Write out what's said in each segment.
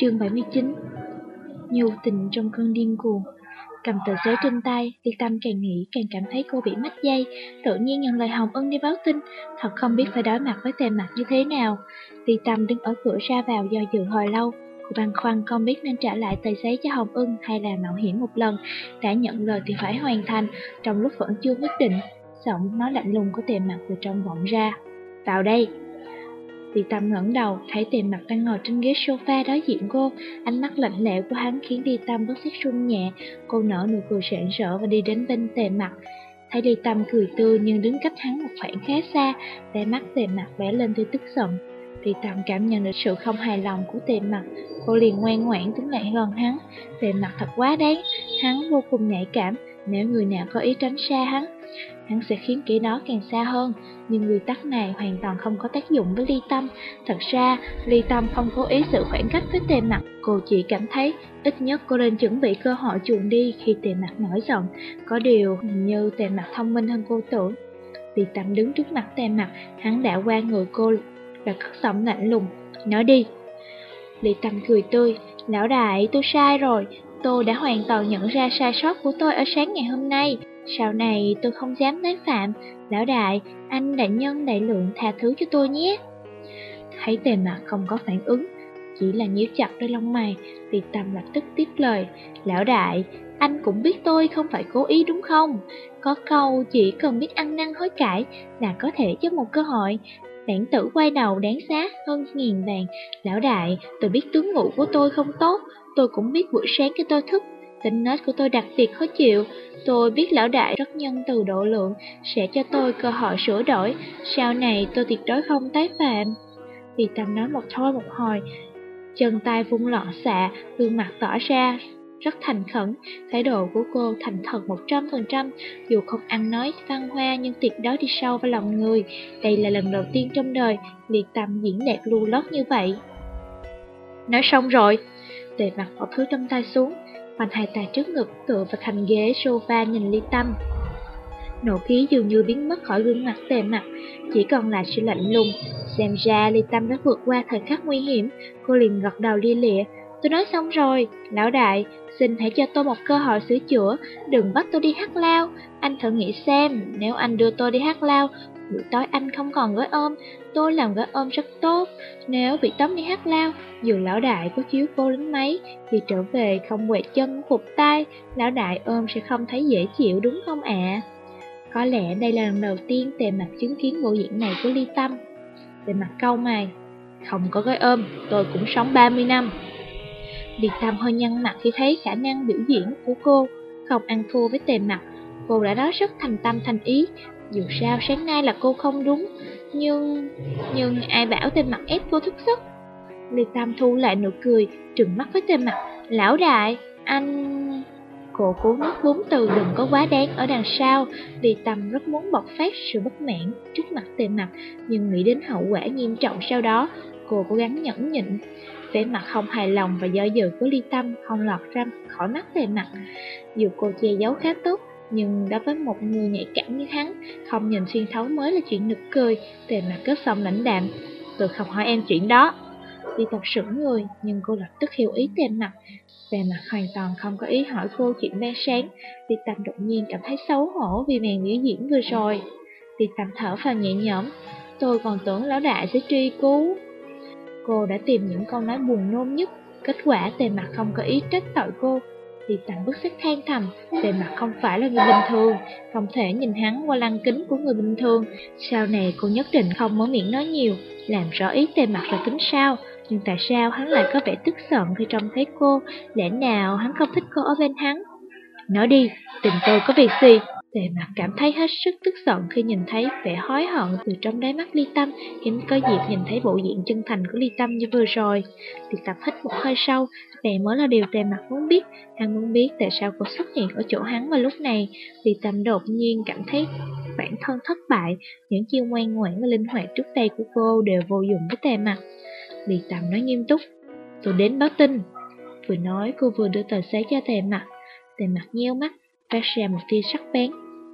Chương 79 Nhu tình trong cơn điên cuồng Cầm tờ giấy trên tay, Ly Tâm càng nghĩ càng cảm thấy cô bị mất dây Tự nhiên nhận lời Hồng Ân đi báo tin Thật không biết phải đối mặt với tề mặt như thế nào. Ly Tâm đứng ở cửa ra vào do dự hồi lâu Cô băn khoăn không biết nên trả lại tờ giấy cho Hồng Ân hay là mạo hiểm một lần Đã nhận lời thì phải hoàn thành Trong lúc vẫn chưa quyết định. Giọng nói lạnh lùng của tề mặt từ trong vọng ra. Vào đây. Vị Tâm ngẩng đầu, thấy Tề mặt đang ngồi trên ghế sofa đối diện cô. Ánh mắt lạnh lẽo của hắn khiến Đi Tâm bất giác run nhẹ. Cô nở nụ cười sảng sỡ và đi đến bên tề mặt. Thấy Đi Tâm cười tươi nhưng đứng cách hắn một khoảng khá xa, vẻ mắt tề mặt vẽ lên tôi tức giận. Đi Tâm cảm nhận được sự không hài lòng của tề mặt. Cô liền ngoan ngoãn đứng lại gần hắn. Tề mặt thật quá đáng, hắn vô cùng nhạy cảm. Nếu người nào có ý tránh xa hắn, hắn sẽ khiến kẻ đó càng xa hơn. Nhưng quy tắc này hoàn toàn không có tác dụng với ly tâm. Thật ra, ly tâm không cố ý sự khoảng cách với tề mặt. Cô chỉ cảm thấy ít nhất cô nên chuẩn bị cơ hội chuồn đi khi tề mặt nổi giận. Có điều hình như tề mặt thông minh hơn cô tưởng. Ly tâm đứng trước mặt tề mặt, hắn đã qua người cô và cất giọng lạnh lùng. Nói đi. Ly tâm cười tươi. Lão đại, tôi sai rồi. Tôi đã hoàn toàn nhận ra sai sót của tôi ở sáng ngày hôm nay. Sau này tôi không dám tái phạm. Lão đại, anh đại nhân đại lượng tha thứ cho tôi nhé. Thấy tề mặt không có phản ứng, chỉ là nhíu chặt đôi lông mày, thì tâm lập tức tiếp lời. Lão đại, anh cũng biết tôi không phải cố ý đúng không? Có câu chỉ cần biết ăn năn hối cải là có thể cho một cơ hội. Bản tử quay đầu đáng giá hơn nghìn vàng. Lão đại, tôi biết tướng ngủ của tôi không tốt, tôi cũng biết buổi sáng khi tôi thức Tính nết của tôi đặc biệt khó chịu. Tôi biết lão đại rất nhân từ độ lượng, Sẽ cho tôi cơ hội sửa đổi. Sau này tôi tuyệt đối không tái phạm. Vì Tâm nói một thôi một hồi, Chân tay vung lọn xạ, Gương mặt tỏ ra, rất thành khẩn. Thái độ của cô thành thật một trăm phần trăm. Dù không ăn nói, văn hoa, Nhưng tuyệt đối đi sâu vào lòng người. Đây là lần đầu tiên trong đời, Liệt Tâm diễn đẹp lưu lót như vậy. Nói xong rồi Tề mặt bỏ thứ trong tay xuống. Khoanh hai tay trước ngực tựa vào thành ghế sofa nhìn ly tâm. Nổ khí dường như biến mất khỏi gương mặt tề mặt Chỉ còn lại sự lạnh lùng. Xem ra ly tâm đã vượt qua thời khắc nguy hiểm Cô liền gật đầu lia lịa. Tôi nói xong rồi, lão đại, xin hãy cho tôi một cơ hội sửa chữa, đừng bắt tôi đi hát lao. Anh thử nghĩ xem, nếu anh đưa tôi đi hát lao, buổi tối anh không còn gói ôm, tôi làm gói ôm rất tốt. Nếu bị tóm đi hát lao, dù lão đại có chiếu cô đến mấy, thì trở về không quẹt chân phục tay, lão đại ôm sẽ không thấy dễ chịu đúng không ạ? Có lẽ đây là lần đầu tiên tề mặt chứng kiến bộ diễn này của Ly Tâm. Tề mặt câu mày, không có gói ôm, tôi cũng sống 30 năm. ly Tâm hơi nhăn mặt khi thấy khả năng biểu diễn của cô, không ăn thua với tề mặt. Cô đã nói rất thành tâm thành ý, dù sao sáng nay là cô không đúng, nhưng... nhưng ai bảo tên mặt ép cô thức giấc. Lê tam thu lại nụ cười, trừng mắt với tên mặt. Lão đại, anh... Cô cố nuốt bốn từ đừng có quá đáng ở đằng sau Vì Tâm rất muốn bộc phát sự bất mãn trước mặt tên mặt Nhưng nghĩ đến hậu quả nghiêm trọng sau đó Cô cố gắng nhẫn nhịn vẻ mặt không hài lòng và do dự của ly tâm không lọt ra khỏi mắt tề mặt dù cô che giấu khá tốt nhưng đối với một người nhạy cảm như hắn không nhìn xuyên thấu mới là chuyện nực cười tề mặt cất xong lãnh đạm. Tôi không hỏi em chuyện đó. Đi tập sững người nhưng cô lập tức hiểu ý tề mặt Tề mặt hoàn toàn không có ý hỏi cô chuyện ban sáng. Đi Tâm đột nhiên cảm thấy xấu hổ vì màn biểu diễn vừa rồi. Đi Tâm thở vào nhẹ nhõm. Tôi còn tưởng lão đại sẽ truy cứu. Cô đã tìm những câu nói buồn nôn nhất, kết quả tề mặt không có ý trách tội cô. Thì tặng bức sắc than thầm, về mặt không phải là người bình thường, không thể nhìn hắn qua lăng kính của người bình thường. Sau này cô nhất định không mở miệng nói nhiều, làm rõ ý tề mặt là tính sao. Nhưng tại sao hắn lại có vẻ tức giận khi trông thấy cô, lẽ nào hắn không thích cô ở bên hắn? Nói đi, tình tôi có việc gì? Tề mặt cảm thấy hết sức tức giận khi nhìn thấy vẻ hối hận từ trong đáy mắt Ly Tâm, hiếm có dịp nhìn thấy bộ diện chân thành của Ly Tâm như vừa rồi. Ly Tâm hít một hơi sâu, đây mới là điều tề mặt muốn biết. Hắn muốn biết tại sao cô xuất hiện ở chỗ hắn vào lúc này. Ly Tâm đột nhiên cảm thấy bản thân thất bại, những chiêu ngoan ngoãn và linh hoạt trước đây của cô đều vô dụng với tề mặt. Ly Tâm nói nghiêm túc, tôi đến báo tin. Vừa nói cô vừa đưa tờ giấy cho tề mặt. Tề mặt nheo mắt, phát ra một tia sắc bén.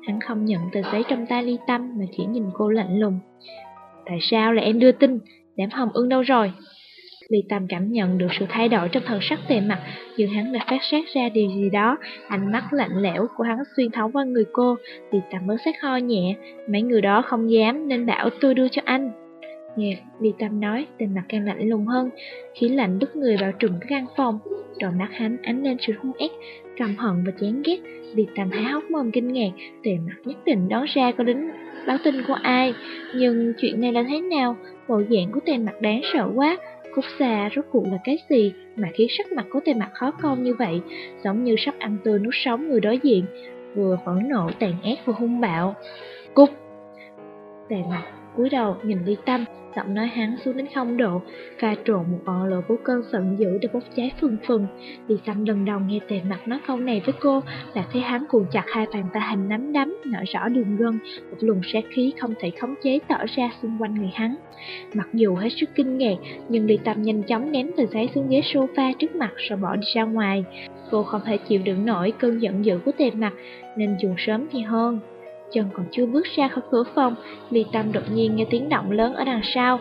Hắn không nhận tờ giấy trong tay ly tâm mà chỉ nhìn cô lạnh lùng. Tại sao lại em đưa tin? Đám hồng ưng đâu rồi? Ly Tâm cảm nhận được sự thay đổi trong thần sắc tề mặt, nhưng hắn đã phát sát ra điều gì đó. Ánh mắt lạnh lẽo của hắn xuyên thấu qua người cô. Ly Tâm mới sát ho nhẹ, mấy người đó không dám nên bảo tôi đưa cho anh. Dạ, Nghe Ly Tâm nói, tên mặt càng lạnh lùng hơn, khí lạnh đứt người bao trùm cái căn phòng. Đôi mắt hắn ánh lên sự hung ác, căm hận và chán ghét. Ly Tâm há hốc mồm kinh ngạc, tề mặt nhất định đoán ra có đến báo tin của ai. Nhưng chuyện này là thế nào? Bộ dạng của tên mặt đáng sợ quá. Cúc xa rốt cuộc là cái gì mà khiến sắc mặt của tên mặt khó coi như vậy, giống như sắp ăn tươi nuốt sống người đối diện, vừa phẫn nộ tàn ác vừa hung bạo. Cúc! Tề mặt cúi đầu nhìn Ly Tâm, giọng nói hắn xuống đến không độ, pha trộn một ngọn lửa của cơn giận dữ đã bốc cháy phừng phừng. Ly Tâm lần đầu nghe tề mặt nói câu này với cô, là thấy hắn cuồng chặt hai bàn tay hình nắm đấm, nở rõ đường gân, một luồng sát khí không thể khống chế tỏ ra xung quanh người hắn. Mặc dù hết sức kinh ngạc, nhưng Ly Tâm nhanh chóng ném tờ giấy xuống ghế sofa trước mặt rồi bỏ đi ra ngoài. Cô không thể chịu đựng nổi cơn giận dữ của tề mặt, nên dùng sớm thì hơn. Chân còn chưa bước ra khỏi cửa phòng, Ly Tâm đột nhiên nghe tiếng động lớn ở đằng sau.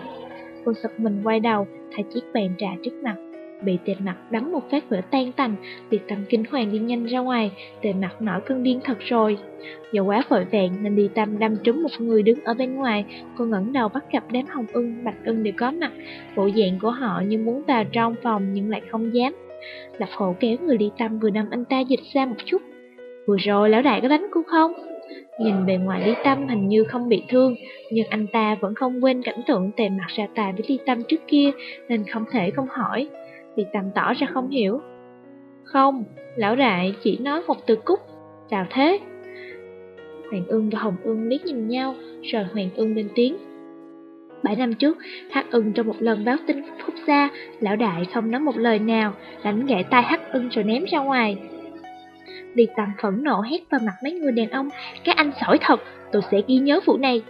Cô giật mình quay đầu, thấy chiếc bàn trà trước mặt. Bị tề mặt đắm một phát vỡ tan tành, Ly Tâm kinh hoàng đi nhanh ra ngoài, tề mặt nổi cơn điên thật rồi. Do quá vội vàng nên Ly Tâm đâm trúng một người đứng ở bên ngoài, cô ngẩng đầu bắt gặp đám hồng ưng, bạch ưng đều có mặt. Bộ dạng của họ như muốn vào trong phòng nhưng lại không dám. Lập hộ kéo người Ly Tâm vừa đâm anh ta dịch ra một chút. Vừa rồi lão đại có đánh cô không? Nhìn bề ngoài Lý Tâm hình như không bị thương, nhưng anh ta vẫn không quên cảnh tượng tề mặt ra tài với Lý Tâm trước kia, nên không thể không hỏi. Lý Tâm tỏ ra không hiểu. Không, lão đại chỉ nói một từ cúc, chào thế. Hoàng ưng và Hồng ưng liếc nhìn nhau, rồi Hoàng ưng lên tiếng. Bảy năm trước, Hắc ưng trong một lần báo tin phúc ra, lão đại không nói một lời nào, đánh gãy tay Hắc ưng rồi ném ra ngoài. Ly Tâm phẫn nộ hét vào mặt mấy người đàn ông, các anh sỏi thật, tôi sẽ ghi nhớ vụ này.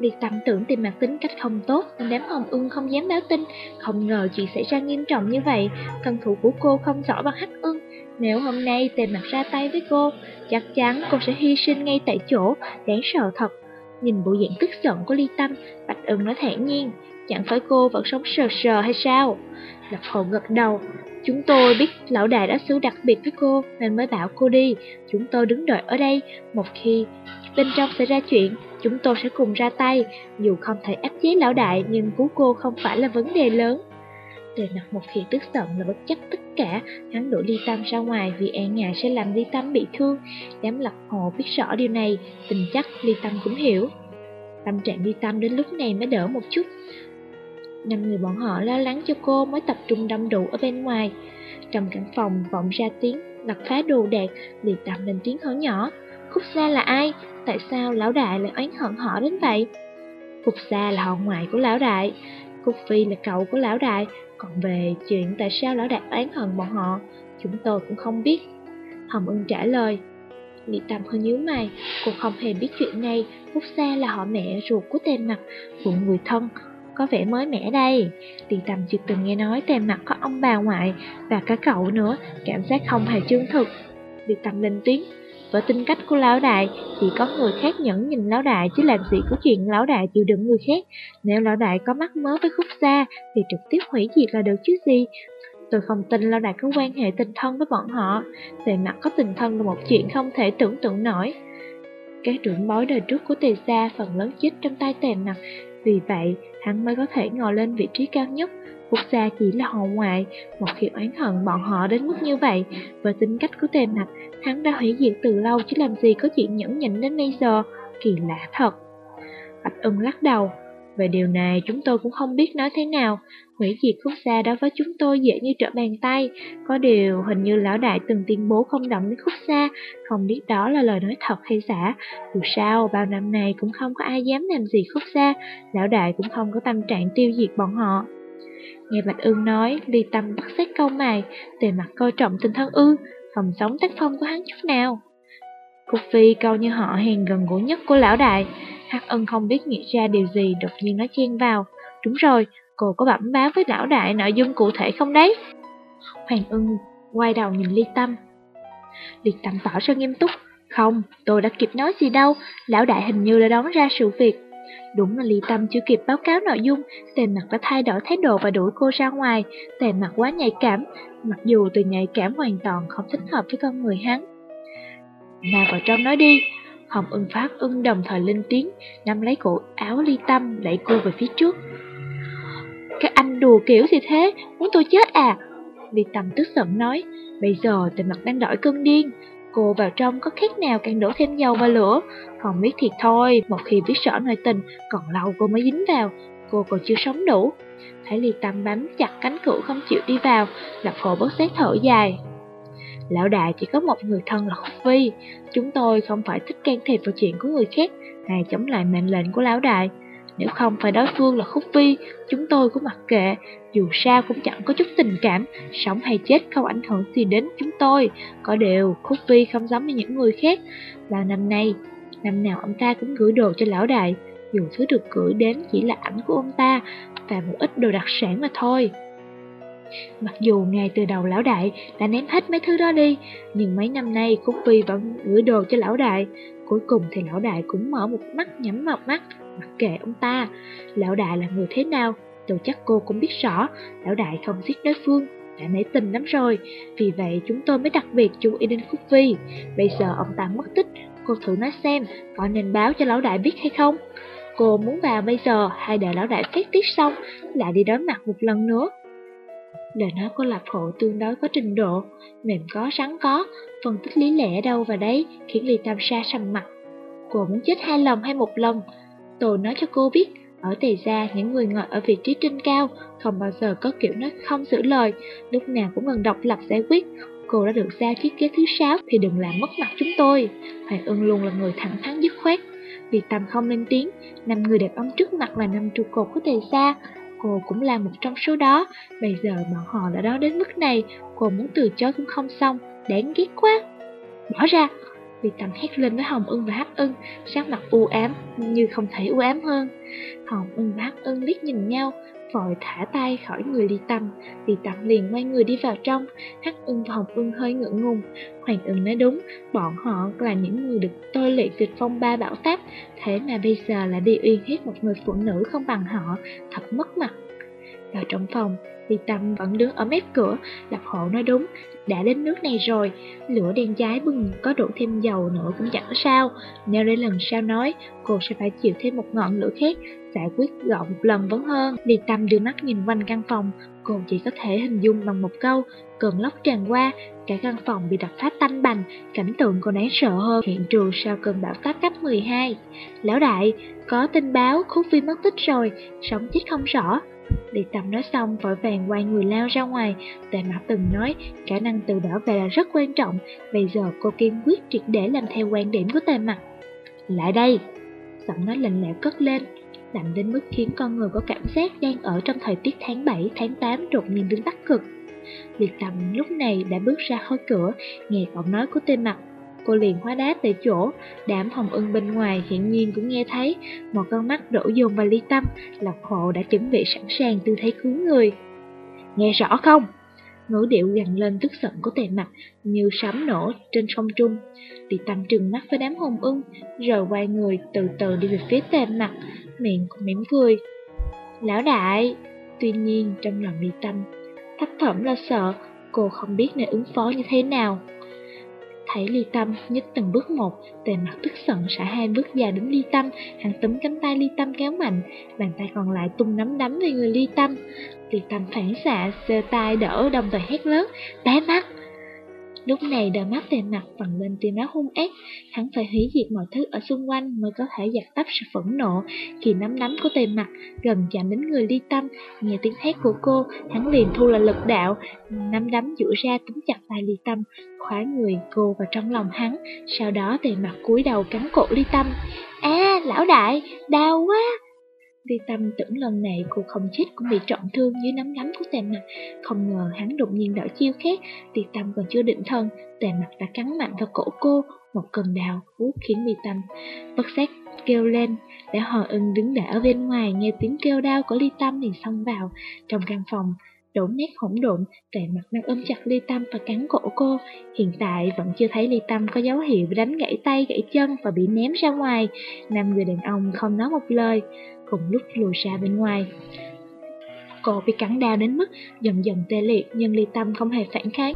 Ly Tâm tưởng tìm mặt tính cách không tốt nên đám hồng ưng không dám báo tin, không ngờ chuyện xảy ra nghiêm trọng như vậy, thân thủ của cô không giỏi bằng hắc ưng. Nếu hôm nay tìm mặt ra tay với cô, chắc chắn cô sẽ hy sinh ngay tại chỗ, đáng sợ thật. Nhìn bộ dạng tức giận của Ly Tâm, Bạch ưng nói thản nhiên, chẳng phải cô vẫn sống sờ sờ hay sao? Lập hồ gật đầu, Chúng tôi biết lão đại đã xử đặc biệt với cô nên mới bảo cô đi. Chúng tôi đứng đợi ở đây. Một khi bên trong xảy ra chuyện, chúng tôi sẽ cùng ra tay. Dù không thể áp chế lão đại nhưng cứu cô không phải là vấn đề lớn. Tề mặt một khi tức giận là bất chấp tất cả, hắn đuổi Ly Tâm ra ngoài vì e ngại sẽ làm Ly Tâm bị thương. Đám lập hồ biết rõ điều này, tình chắc Ly Tâm cũng hiểu. Tâm trạng Ly Tâm đến lúc này mới đỡ một chút. Năm người bọn họ lo lắng cho cô mới tập trung đông đủ ở bên ngoài. Trong căn phòng vọng ra tiếng lật phá đồ đạc, liền tạm lên tiếng hỏi nhỏ. Khúc Gia là ai? Tại sao lão đại lại oán hận họ đến vậy? Khúc Gia là họ ngoại của lão đại, Khúc Phi là cậu của lão đại, còn về chuyện tại sao lão đại oán hận bọn họ, chúng tôi cũng không biết. Hồng Ưng trả lời. Lý Tâm hơi nhíu mày, cô không hề biết chuyện này, Phúc Sa là họ mẹ ruột của tên mặt, của người thân, có vẻ mới mẻ đây. Tiền tầm chưa từng nghe nói tề mặt có ông bà ngoại và cả cậu nữa, cảm giác không hề chân thực. Tiền tầm lên tiếng, với tính cách của lão đại, chỉ có người khác nhẫn nhìn lão đại chứ làm gì có chuyện lão đại chịu đựng người khác. Nếu lão đại có mắt mớ với khúc xa thì trực tiếp hủy diệt là được chứ gì. Tôi không tin lão đại có quan hệ tình thân với bọn họ. Tề mặt có tình thân là một chuyện không thể tưởng tượng nổi. Các trưởng bối đời trước của tề gia phần lớn chết trong tay tề mặt vì vậy, hắn mới có thể ngồi lên vị trí cao nhất. Quốc gia chỉ là họ ngoại, một khi oán hận bọn họ đến mức như vậy, với tính cách của tề mặt, hắn đã hủy diệt từ lâu chứ làm gì có chuyện nhẫn nhịn đến bây giờ, kỳ lạ thật. Bạch ưng lắc đầu, về điều này chúng tôi cũng không biết nói thế nào. Hủy diệt quốc gia đó với chúng tôi dễ như trở bàn tay. Có điều hình như lão đại từng tuyên bố không động đến khúc xa, không biết đó là lời nói thật hay giả. Dù sao, bao năm nay cũng không có ai dám làm gì khúc xa, lão đại cũng không có tâm trạng tiêu diệt bọn họ. Nghe Bạch Ưng nói, Ly Tâm bắt xét câu mày, tề mặt coi trọng tình thân ư, không sống tác phong của hắn chút nào. Cục phi câu như họ hèn gần gũi nhất của lão đại, Hắc ân không biết nghĩ ra điều gì đột nhiên nói chen vào. Đúng rồi, cô có bẩm báo với lão đại nội dung cụ thể không đấy? Hoàng ưng quay đầu nhìn Ly Tâm. Ly Tâm tỏ ra nghiêm túc. Không, tôi đã kịp nói gì đâu, lão đại hình như đã đón ra sự việc. Đúng là Ly Tâm chưa kịp báo cáo nội dung, tề mặt đã thay đổi thái độ và đuổi cô ra ngoài. Tề mặt quá nhạy cảm, mặc dù từ nhạy cảm hoàn toàn không thích hợp với con người hắn mà vào trong nói đi, Hồng ưng phát ưng đồng thời lên tiếng, nắm lấy cổ áo ly tâm, đẩy cô về phía trước. Các anh đùa kiểu gì thế, muốn tôi chết à? Ly tâm tức giận nói, bây giờ tình mặt đang đổi cơn điên, cô vào trong có khác nào càng đổ thêm dầu vào lửa. Còn biết thiệt thôi, một khi biết rõ nội tình, còn lâu cô mới dính vào, cô còn chưa sống đủ. Thấy ly tâm bám chặt cánh cửa không chịu đi vào, lập hồ bớt xét thở dài. Lão đại chỉ có một người thân là Khúc Phi. Chúng tôi không phải thích can thiệp vào chuyện của người khác Hay chống lại mệnh lệnh của lão đại. Nếu không phải đối phương là Khúc Phi, Chúng tôi cũng mặc kệ. Dù sao cũng chẳng có chút tình cảm, Sống hay chết không ảnh hưởng gì đến chúng tôi. Có điều, Khúc Phi không giống như những người khác. Vào năm nay, Năm nào ông ta cũng gửi đồ cho lão đại. Dù thứ được gửi đến chỉ là ảnh của ông ta Và một ít đồ đặc sản mà thôi. Mặc dù ngay từ đầu lão đại đã ném hết mấy thứ đó đi, nhưng mấy năm nay Cúc Phi vẫn gửi đồ cho lão đại. Cuối cùng thì lão đại cũng mở một mắt nhắm một mắt, mặc kệ ông ta. Lão đại là người thế nào, tôi chắc cô cũng biết rõ, lão đại không giết đối phương, đã nể tình lắm rồi. Vì vậy chúng tôi mới đặc biệt chú ý đến Cúc Phi. Bây giờ ông ta mất tích, cô thử nói xem, có nên báo cho lão đại biết hay không? Cô muốn vào bây giờ hay đợi lão đại phát tiết xong, lại đi đối mặt một lần nữa. Lời nói của Lạp Hộ tương đối có trình độ, mềm có rắn có, phân tích lý lẽ đâu và đấy khiến Ly Tam Sa sầm mặt. Cô muốn chết hai lần hay một lần? Tôi nói cho cô biết, ở Tề Gia những người ngồi ở vị trí trên cao không bao giờ có kiểu nói không giữ lời, lúc nào cũng cần độc lập giải quyết. Cô đã được giao chiếc ghế thứ sáu thì đừng làm mất mặt chúng tôi. Hoàng Ưng luôn là người thẳng thắn dứt khoát. Vì Tâm không lên tiếng, năm người đẹp ông trước mặt là năm trụ cột của Tề Gia, Cô cũng là một trong số đó. Bây giờ bọn họ đã đó đến mức này, Cô muốn từ chối cũng không xong. Đáng ghét quá. Bỏ ra. Vì tầm hét lên với Hồng ưng và Hắc ưng, Sắc mặt u ám như không thể u ám hơn. Hồng ưng và Hắc ưng liếc nhìn nhau vội thả tay khỏi người Ly Tâm, Ly Tâm liền quay người đi vào trong, Hắc ưng và Hồng ưng hơi ngượng ngùng. Hoàng ưng nói đúng, bọn họ là những người được tôi luyện tuyệt phong ba bảo táp, thế mà bây giờ lại bị uy hiếp một người phụ nữ không bằng họ, thật mất mặt. Vào trong phòng, thì Tâm vẫn đứng ở mép cửa, Lập hộ nói đúng, đã đến nước này rồi, lửa đen cháy bừng có đổ thêm dầu nữa cũng chẳng sao. Nếu đến lần sau nói, cô sẽ phải chịu thêm một ngọn lửa khác, giải quyết gọn một lần vẫn hơn. Ly Tâm đưa mắt nhìn quanh căn phòng, cô chỉ có thể hình dung bằng một câu, cơn lốc tràn qua, cả căn phòng bị đập phá tanh bành, cảnh tượng còn đáng sợ hơn hiện trường sau cơn bão táp cấp 12. Lão đại, có tin báo khúc phi mất tích rồi, sống chết không rõ, Liệt tâm nói xong vội vàng quay người lao ra ngoài. Tề mặt từng nói khả năng tự bảo vệ là rất quan trọng. Bây giờ cô kiên quyết triệt để làm theo quan điểm của tề mặt Lại đây! Giọng nói lạnh lẽo cất lên. Lạnh đến mức khiến con người có cảm giác đang ở trong thời tiết tháng 7, tháng 8 đột nhiên đứng tắc cực. Liệt tầm lúc này đã bước ra khỏi cửa, nghe giọng nói của tên mặt cô liền hóa đá tại chỗ. Đám hồng ưng bên ngoài hiển nhiên cũng nghe thấy, một con mắt đổ dồn vào ly tâm, Lộc hộ đã chuẩn bị sẵn sàng tư thế cứu người. Nghe rõ không? Ngữ điệu gằn lên tức giận của tề mặt như sấm nổ trên sông trung. Ly tâm trừng mắt với đám hồng ưng, rồi quay người từ từ đi về phía tề mặt, miệng cũng mỉm cười. Lão đại! Tuy nhiên trong lòng ly tâm, thấp thỏm lo sợ, cô không biết nên ứng phó như thế nào. Thấy ly tâm nhích từng bước một, tề mặt tức giận xả hai bước dài đến ly tâm, hắn túm cánh tay ly tâm kéo mạnh, bàn tay còn lại tung nắm đấm về người ly tâm. Ly tâm phản xạ, giơ tay đỡ đồng thời hét lớn, té mắt. Lúc này đôi mắt tề mặt bằng lên tia máu hung ác, hắn phải hủy diệt mọi thứ ở xung quanh mới có thể giặt tắt sự phẫn nộ. Khi nắm đấm của tề mặt gần chạm đến người ly tâm, nghe tiếng thét của cô, hắn liền thu là lực đạo, nắm đấm duỗi ra túm chặt tay ly tâm, khóa người cô vào trong lòng hắn, sau đó tề mặt cúi đầu cắn cổ ly tâm. À, lão đại, đau quá! Ly Tâm tưởng lần này cô không chết cũng bị trọng thương dưới nắm đấm của tề mặt. Không ngờ hắn đột nhiên đổi chiêu khác, Ly Tâm còn chưa định thân, tề mặt đã cắn mạnh vào cổ cô, một cơn đau vuốt khiến Ly Tâm bất giác kêu lên. Đã hờ ưng đứng đã ở bên ngoài nghe tiếng kêu đau của Ly Tâm liền xông vào trong căn phòng. Đổ nét hỗn độn, tề mặt đang ôm chặt Ly Tâm và cắn cổ cô. Hiện tại vẫn chưa thấy Ly Tâm có dấu hiệu đánh gãy tay, gãy chân và bị ném ra ngoài. Năm người đàn ông không nói một lời cùng lúc lùi ra bên ngoài. Cô bị cắn đau đến mức dần dần tê liệt nhưng ly tâm không hề phản kháng.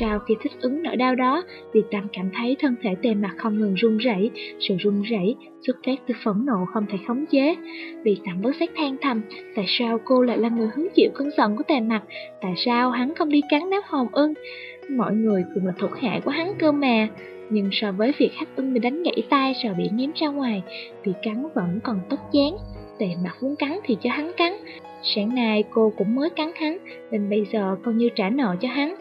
Sau khi thích ứng nỗi đau đó, Ly Tâm cảm thấy thân thể tề mặt không ngừng run rẩy, sự run rẩy xuất phát từ phẫn nộ không thể khống chế. Ly Tâm bất giác than thầm, tại sao cô lại là người hứng chịu cơn giận của tề mặt, tại sao hắn không đi cắn nát hồn ưng, mọi người cùng là thuộc hạ của hắn cơ mà. Nhưng so với việc hắc ưng bị đánh gãy tay rồi bị ném ra ngoài, bị cắn vẫn còn tốt dáng. Tề mặt muốn cắn thì cho hắn cắn. Sáng nay cô cũng mới cắn hắn, nên bây giờ coi như trả nợ cho hắn.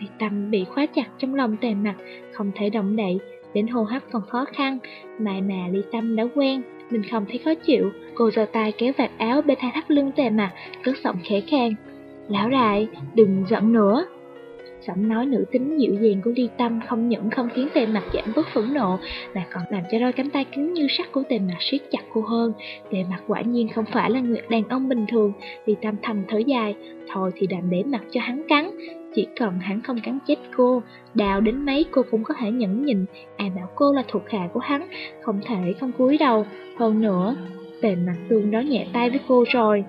Tề tâm bị khóa chặt trong lòng tề mặt, không thể động đậy, đến hô hấp còn khó khăn, Mãi mà ly tâm đã quen, mình không thấy khó chịu. Cô giơ tay kéo vạt áo bên hai thắt lưng tề mặt, cất giọng khẽ khàng. Lão đại, đừng giận nữa. Giọng nói nữ tính dịu dàng của Ly Tâm không những không khiến tề mặt giảm bớt phẫn nộ, mà còn làm cho đôi cánh tay cứng như sắt của tề mặt siết chặt cô hơn. Tề mặt quả nhiên không phải là người đàn ông bình thường, Ly Tâm thầm thở dài, thôi thì đành để mặt cho hắn cắn. Chỉ cần hắn không cắn chết cô, đào đến mấy cô cũng có thể nhẫn nhịn, ai bảo cô là thuộc hạ của hắn, không thể không cúi đầu. Hơn nữa, tề mặt tương đó nhẹ tay với cô rồi.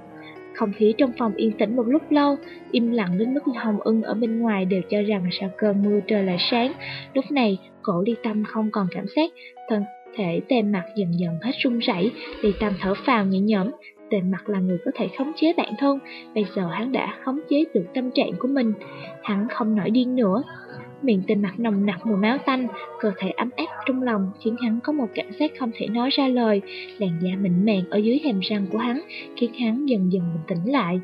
Không khí trong phòng yên tĩnh một lúc lâu, im lặng đến mức Hồng ưng ở bên ngoài đều cho rằng sau cơn mưa trời lại sáng. Lúc này, cổ ly tâm không còn cảm giác, thân thể tề mặt dần dần hết run rẩy, ly tâm thở phào nhẹ nhõm. Tề mặt là người có thể khống chế bản thân, bây giờ hắn đã khống chế được tâm trạng của mình. Hắn không nổi điên nữa, Miệng tên mặt nồng nặc mùi máu tanh, cơ thể ấm áp trong lòng khiến hắn có một cảm giác không thể nói ra lời. Làn da mịn màng ở dưới hàm răng của hắn khiến hắn dần dần bình tĩnh lại.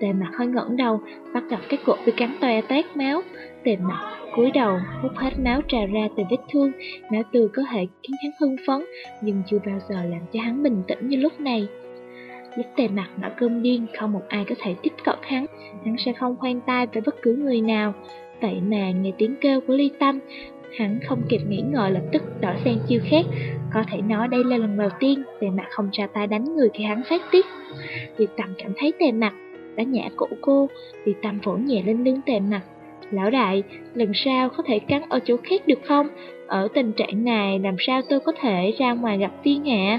Tề mặt hơi ngẩng đầu, bắt gặp cái cột bị cắn toe tét máu. Tề mặt cúi đầu hút hết máu trào ra từ vết thương, máu tươi có thể khiến hắn hưng phấn, nhưng chưa bao giờ làm cho hắn bình tĩnh như lúc này. Lúc tề mặt nở cơm điên, không một ai có thể tiếp cận hắn, hắn sẽ không khoan tay với bất cứ người nào. Vậy mà nghe tiếng kêu của ly tâm. Hắn không kịp nghĩ ngợi lập tức đỏ sang chiêu khác. Có thể nói đây là lần đầu tiên Tề mặt không ra tay đánh người khi hắn phát tiết. Ly tâm cảm thấy tề mặt đã nhả cổ cô. Ly tâm vỗ nhẹ lên lưng tề mặt Lão đại, lần sau có thể cắn ở chỗ khác được không? Ở tình trạng này làm sao tôi có thể ra ngoài gặp tiên hạ?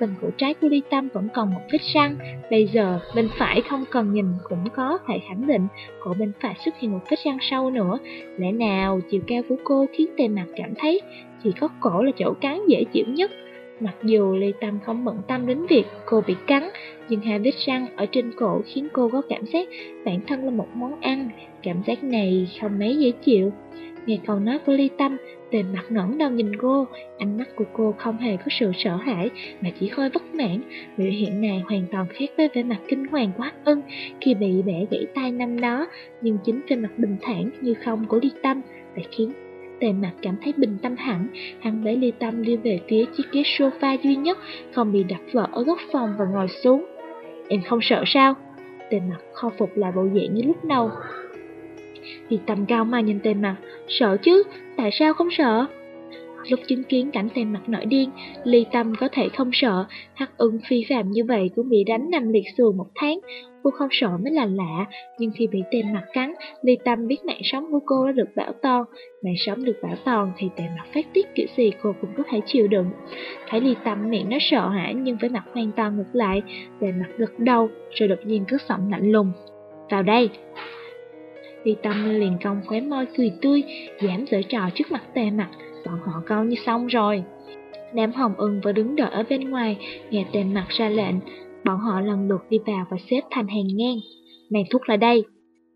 Bên cổ trái của Ly Tâm vẫn còn một vết răng. Bây giờ bên phải không cần nhìn cũng có thể khẳng định Cổ bên phải xuất hiện một vết răng sâu nữa. Lẽ nào chiều cao của cô khiến tề mặt cảm thấy Chỉ có cổ là chỗ cắn dễ chịu nhất? Mặc dù Ly Tâm không bận tâm đến việc cô bị cắn Nhưng hai vết răng ở trên cổ khiến cô có cảm giác bản thân là một món ăn. Cảm giác này không mấy dễ chịu. Nghe câu nói của Ly Tâm, tề mặt ngẩng đầu nhìn cô, ánh mắt của cô không hề có sự sợ hãi, mà chỉ hơi bất mãn. Biểu hiện này hoàn toàn khác với vẻ mặt kinh hoàng của Hắc Ân khi bị bẻ gãy tay năm đó, nhưng chính trên mặt bình thản như không của Ly Tâm lại khiến tề mặt cảm thấy bình tâm hẳn, hắn bế Ly Tâm đi về phía chiếc ghế sofa duy nhất, không bị đập vỡ ở góc phòng và ngồi xuống. Em không sợ sao? Tề mặt kho phục lại bộ dạng như lúc đầu. Thì tầm cao mà nhìn tề mặt, sợ chứ, tại sao không sợ? Lúc chứng kiến cảnh tề mặt nổi điên, ly tâm có thể không sợ, hắc ưng phi phạm như vậy cũng bị đánh nằm liệt giường một tháng. Cô không sợ mới là lạ, nhưng khi bị tề mặt cắn, ly tâm biết mạng sống của cô đã được bảo toàn. Mạng sống được bảo toàn thì tề mặt phát tiết kiểu gì cô cũng có thể chịu đựng. Thấy ly tâm miệng nó sợ hãi nhưng với mặt hoàn toàn ngược lại, tề mặt gật đầu, rồi đột nhiên cứ giọng lạnh lùng. Vào đây! Ly Tâm liền cong khóe môi cười tươi, dám giở trò trước mặt tề mặt, bọn họ coi như xong rồi. Đám hồng ưng vừa đứng đợi ở bên ngoài, nghe tề mặt ra lệnh, bọn họ lần lượt đi vào và xếp thành hàng ngang. Mang thuốc lại đây.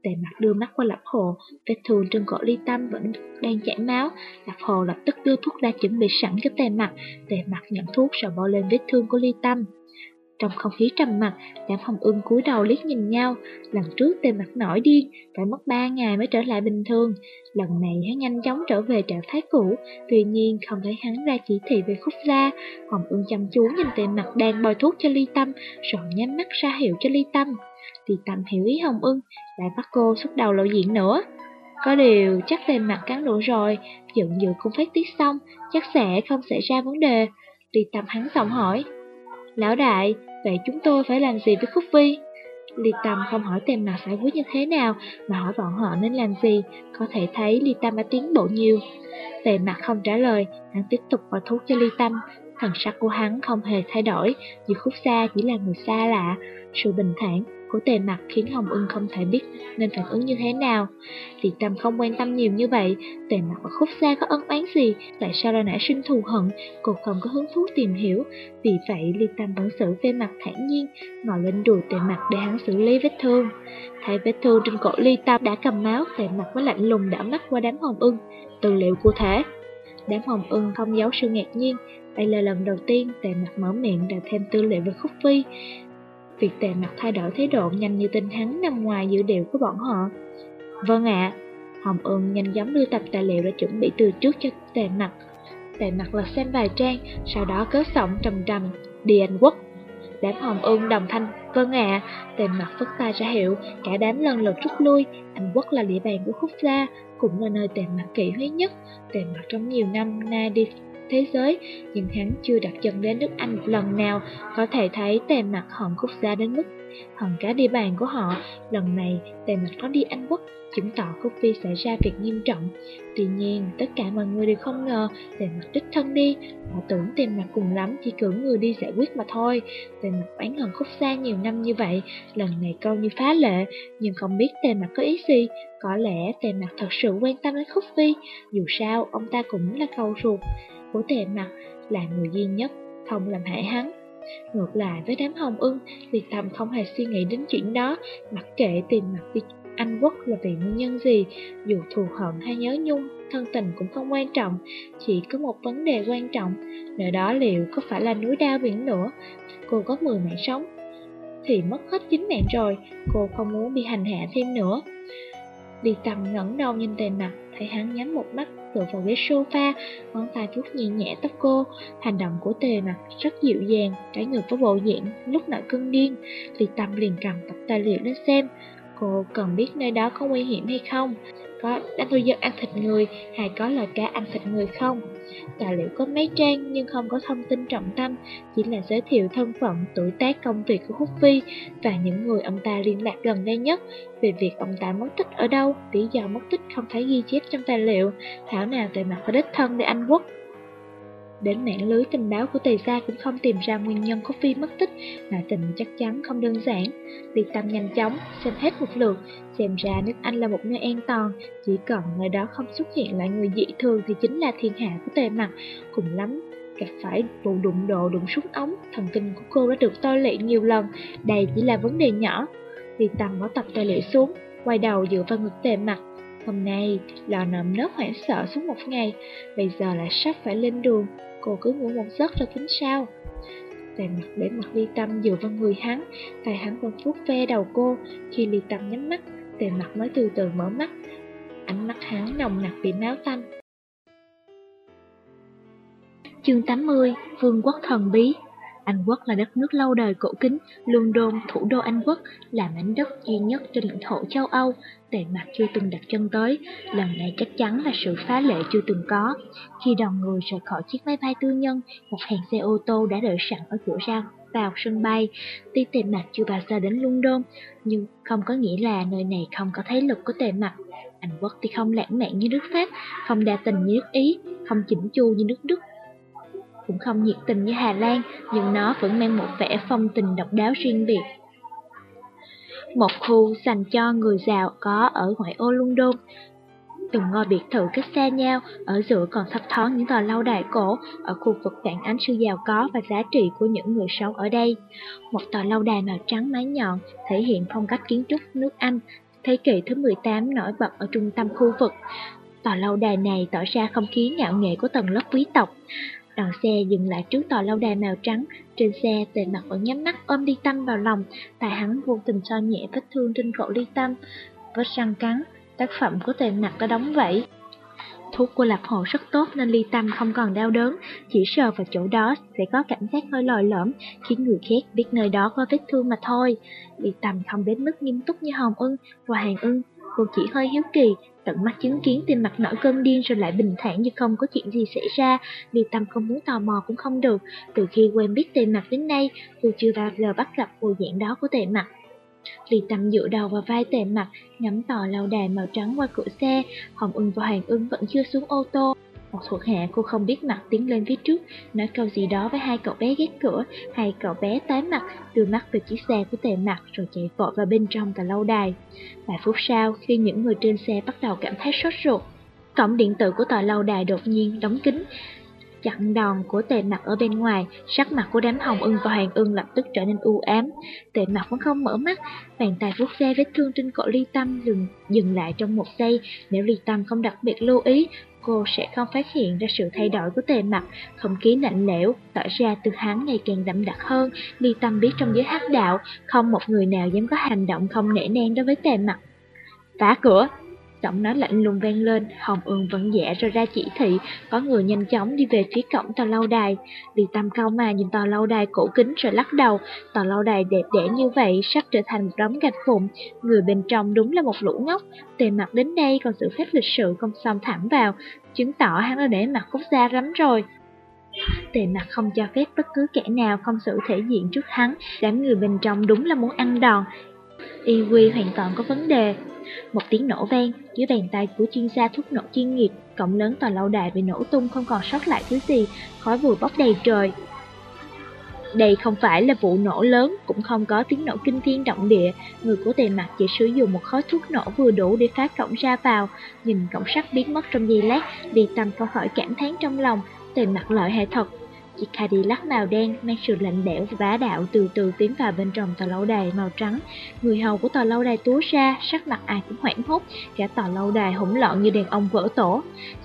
Tề mặt đưa mắt qua lập hồ, vết thương trên cổ ly tâm vẫn đang chảy máu. Lập hồ lập tức đưa thuốc ra chuẩn bị sẵn cho tề mặt. Tề mặt nhận thuốc rồi bỏ lên vết thương của ly tâm. Trong không khí trầm mặc, đám hồng ưng cúi đầu liếc nhìn nhau. Lần trước tề mặt nổi điên, phải mất ba ngày mới trở lại bình thường. Lần này hắn nhanh chóng trở về trạng thái cũ, tuy nhiên không thấy hắn ra chỉ thị về khúc gia. Hồng ưng chăm chú nhìn tề mặt đang bôi thuốc cho ly tâm, rồi nhắm mắt ra hiệu cho ly tâm. Ly tâm hiểu ý Hồng ưng, lại bắt cô xúc đầu lộ diện nữa. Có điều chắc tề mặt cắn đủ rồi, dựng dự cũng phát tiết xong, chắc sẽ không xảy ra vấn đề. Ly tâm hắn giọng hỏi. Lão đại, vậy chúng tôi phải làm gì với Khúc Vi? Ly Tâm không hỏi tề mặt giải quyết như thế nào, mà hỏi bọn họ nên làm gì, có thể thấy Ly Tâm đã tiến bộ nhiều. Tề mặt không trả lời, hắn tiếp tục gọi thuốc cho Ly Tâm. Thần sắc của hắn không hề thay đổi, dù khúc xa chỉ là người xa lạ. Sự bình thản, của tề mặt khiến Hồng Ưng không thể biết nên phản ứng như thế nào. Liệt tâm không quan tâm nhiều như vậy, tề mặt và khúc xa có ân oán gì, tại sao lại nảy sinh thù hận, cô không có hứng thú tìm hiểu. Vì vậy liệt tâm vẫn xử về mặt thản nhiên, ngồi lên đùi tề mặt để hắn xử lý vết thương. Thấy vết thương trên cổ ly tâm đã cầm máu, tề mặt mới lạnh lùng đảo mắt qua đám Hồng Ưng. Tư liệu cụ thể. Đám Hồng Ưng không giấu sự ngạc nhiên, đây là lần đầu tiên tề mặt mở miệng đã thêm tư liệu về khúc phi. Việc tề mặt thay đổi thái độ nhanh như tin hắn nằm ngoài dự liệu của bọn họ. Vâng ạ, Hồng Ưng nhanh chóng đưa tập tài liệu đã chuẩn bị từ trước cho tề mặt. Tề mặt lật xem vài trang, sau đó cớ giọng trầm trầm, đi Anh Quốc. Đám Hồng Ưng đồng thanh, vâng ạ, tề mặt phất tay ra hiệu, cả đám lần lượt rút lui. Anh Quốc là địa bàn của khúc gia, cũng là nơi tề mặt kỹ huyết nhất. Tề mặt trong nhiều năm nay đi thế giới, nhưng hắn chưa đặt chân đến nước Anh một lần nào, có thể thấy tề mặt hòn khúc gia đến mức hòn cả địa bàn của họ. Lần này, tề mặt có đi Anh Quốc, chứng tỏ khúc phi xảy ra việc nghiêm trọng. Tuy nhiên, tất cả mọi người đều không ngờ tề mặt đích thân đi, họ tưởng tề mặt cùng lắm chỉ cử người đi giải quyết mà thôi. Tề mặt bán hận khúc gia nhiều năm như vậy, lần này câu như phá lệ, nhưng không biết tề mặt có ý gì. Có lẽ tề mặt thật sự quan tâm đến khúc phi, dù sao ông ta cũng là cầu ruột của tề mặt là người duy nhất không làm hại hắn. Ngược lại với đám hồng ưng, Liệt Thầm không hề suy nghĩ đến chuyện đó, mặc kệ tìm mặt đi Anh Quốc là vì nguyên nhân gì, dù thù hận hay nhớ nhung, thân tình cũng không quan trọng, chỉ có một vấn đề quan trọng, nơi đó liệu có phải là núi đao biển lửa, cô có 10 mạng sống, thì mất hết chín mạng rồi, cô không muốn bị hành hạ thêm nữa. Liệt Tầm ngẩng đầu nhìn tề mặt, thấy hắn nhắm một mắt tựa vào ghế sofa, ngón tay vuốt nhẹ nhẹ tóc cô. Hành động của tề mặt rất dịu dàng, trái ngược với bộ dạng lúc nãy cưng điên. Liệt tâm liền cầm tập tài liệu lên xem. Cô cần biết nơi đó có nguy hiểm hay không, có đánh tôi dân ăn thịt người hay có loài cá ăn thịt người không. Tài liệu có mấy trang nhưng không có thông tin trọng tâm, chỉ là giới thiệu thân phận, tuổi tác công việc của Húc Phi và những người ông ta liên lạc gần đây nhất. Về việc ông ta mất tích ở đâu, lý do mất tích không thấy ghi chép trong tài liệu, thảo nào về mặt đích thân để Anh Quốc. Đến mạng lưới tình báo của Tề Gia cũng không tìm ra nguyên nhân của Phi mất tích, mà tình chắc chắn không đơn giản. Liệt tâm nhanh chóng, xem hết một lượt, xem ra nước Anh là một nơi an toàn, chỉ cần nơi đó không xuất hiện lại người dị thường thì chính là thiên hạ của Tề Mặt, cùng lắm gặp phải vụ đụng độ đụng súng ống, thần kinh của cô đã được tôi luyện nhiều lần, đây chỉ là vấn đề nhỏ. Liệt tâm bỏ tập tài liệu xuống, quay đầu dựa vào ngực Tề Mặt, Hôm nay, lò nằm nớp hoảng sợ suốt một ngày, bây giờ lại sắp phải lên đường, cô cứ ngủ một giấc rồi tính sao? Tề mặt để mặt ly tâm dựa vào người hắn, Tài hắn vẫn vuốt ve đầu cô, khi ly tâm nhắm mắt, tề mặt mới từ từ mở mắt. Ánh mắt hắn nồng nặc bị máu tanh. Chương 80 Vương quốc thần bí anh Quốc là đất nước lâu đời cổ kính, London, thủ đô Anh Quốc, là mảnh đất duy nhất trên lãnh thổ châu Âu, tề mặt chưa từng đặt chân tới, lần này chắc chắn là sự phá lệ chưa từng có. Khi đoàn người rời khỏi chiếc máy bay tư nhân, một hàng xe ô tô đã đợi sẵn ở cửa ra vào sân bay. Tuy tề mặt chưa bao giờ đến London, nhưng không có nghĩa là nơi này không có thế lực của tề mặt. Anh Quốc thì không lãng mạn như nước Pháp, không đa tình như nước Ý, không chỉnh chu như nước Đức, cũng không nhiệt tình như Hà Lan, nhưng nó vẫn mang một vẻ phong tình độc đáo riêng biệt. Một khu dành cho người giàu có ở ngoại ô London, từng ngôi biệt thự cách xa nhau, ở giữa còn thấp thoáng những tòa lâu đài cổ, ở khu vực phản ánh sự giàu có và giá trị của những người sống ở đây. Một tòa lâu đài màu trắng mái nhọn, thể hiện phong cách kiến trúc nước Anh, thế kỷ thứ 18 nổi bật ở trung tâm khu vực. Tòa lâu đài này tỏ ra không khí ngạo nghệ của tầng lớp quý tộc. Đoàn xe dừng lại trước tòa lâu đài màu trắng, trên xe tề mặt vẫn nhắm mắt ôm ly tâm vào lòng, tại hắn vô tình cho nhẹ vết thương trên cổ ly tâm, vết răng cắn, tác phẩm của tề mặt đã đóng vẫy. Thuốc của lạp Hồ rất tốt nên ly tâm không còn đau đớn, chỉ sờ vào chỗ đó sẽ có cảm giác hơi lòi lõm, khiến người khác biết nơi đó có vết thương mà thôi. Ly tâm không đến mức nghiêm túc như Hồng ưng. Và Hàng ưng, cô chỉ hơi hiếu kỳ, tận mắt chứng kiến tim mặt nổi cơn điên rồi lại bình thản như không có chuyện gì xảy ra. vì tâm không muốn tò mò cũng không được, từ khi quen biết tề mặt đến nay, cô chưa bao giờ bắt gặp bộ dạng đó của tề mặt. Ly Tâm dựa đầu vào vai tề mặt, ngắm tòa lâu đài màu trắng qua cửa xe, Hồng Ưng và Hoàng Ưng vẫn chưa xuống ô tô. Một thuộc hạ cô không biết mặt tiến lên phía trước, nói câu gì đó với hai cậu bé ghét cửa, hai cậu bé tái mặt, đưa mắt về chiếc xe của tề mặt rồi chạy vội vào bên trong tòa lâu đài. Vài phút sau, khi những người trên xe bắt đầu cảm thấy sốt ruột, cổng điện tử của tòa lâu đài đột nhiên đóng kín, chặn đòn của tề mặt ở bên ngoài, sắc mặt của đám hồng ưng và hoàng ưng lập tức trở nên u ám. Tề mặt vẫn không mở mắt, bàn tay vuốt ve vết thương trên cổ ly tâm dừng, dừng lại trong một giây. Nếu ly tâm không đặc biệt lưu ý, cô sẽ không phát hiện ra sự thay đổi của tề mặt. Không khí lạnh lẽo, tỏ ra từ hắn ngày càng đậm đặc hơn. Ly tâm biết trong giới hắc đạo, không một người nào dám có hành động không nể nang đối với tề mặt. Phá cửa, Giọng nói lạnh lùng vang lên, Hồng ương vẫn dạ rồi ra chỉ thị, có người nhanh chóng đi về phía cổng tòa lâu đài. Vì tâm cao mà nhìn tòa lâu đài cổ kính rồi lắc đầu, tòa lâu đài đẹp đẽ như vậy sắp trở thành một đống gạch vụn, người bên trong đúng là một lũ ngốc. Tề mặt đến đây còn sự phép lịch sự không xong thẳng vào, chứng tỏ hắn đã để mặt khúc ra lắm rồi. Tề mặt không cho phép bất cứ kẻ nào không xử thể diện trước hắn, đám người bên trong đúng là muốn ăn đòn. Y quy hoàn toàn có vấn đề, một tiếng nổ vang, dưới bàn tay của chuyên gia thuốc nổ chuyên nghiệp, cổng lớn tòa lâu đài bị nổ tung không còn sót lại thứ gì, khói vùi bốc đầy trời. Đây không phải là vụ nổ lớn, cũng không có tiếng nổ kinh thiên động địa, người của tề mặt chỉ sử dụng một khói thuốc nổ vừa đủ để phá cổng ra vào. Nhìn cổng sắt biến mất trong giây lát, đi tâm có khỏi cảm thán trong lòng, tề mặt lợi hại thật, Chiếc Cadillac màu đen mang sự lạnh lẽo và bá đạo từ từ tiến vào bên trong tòa lâu đài màu trắng. Người hầu của tòa lâu đài túa ra, sắc mặt ai cũng hoảng hốt, cả tòa lâu đài hỗn loạn như đàn ông vỡ tổ.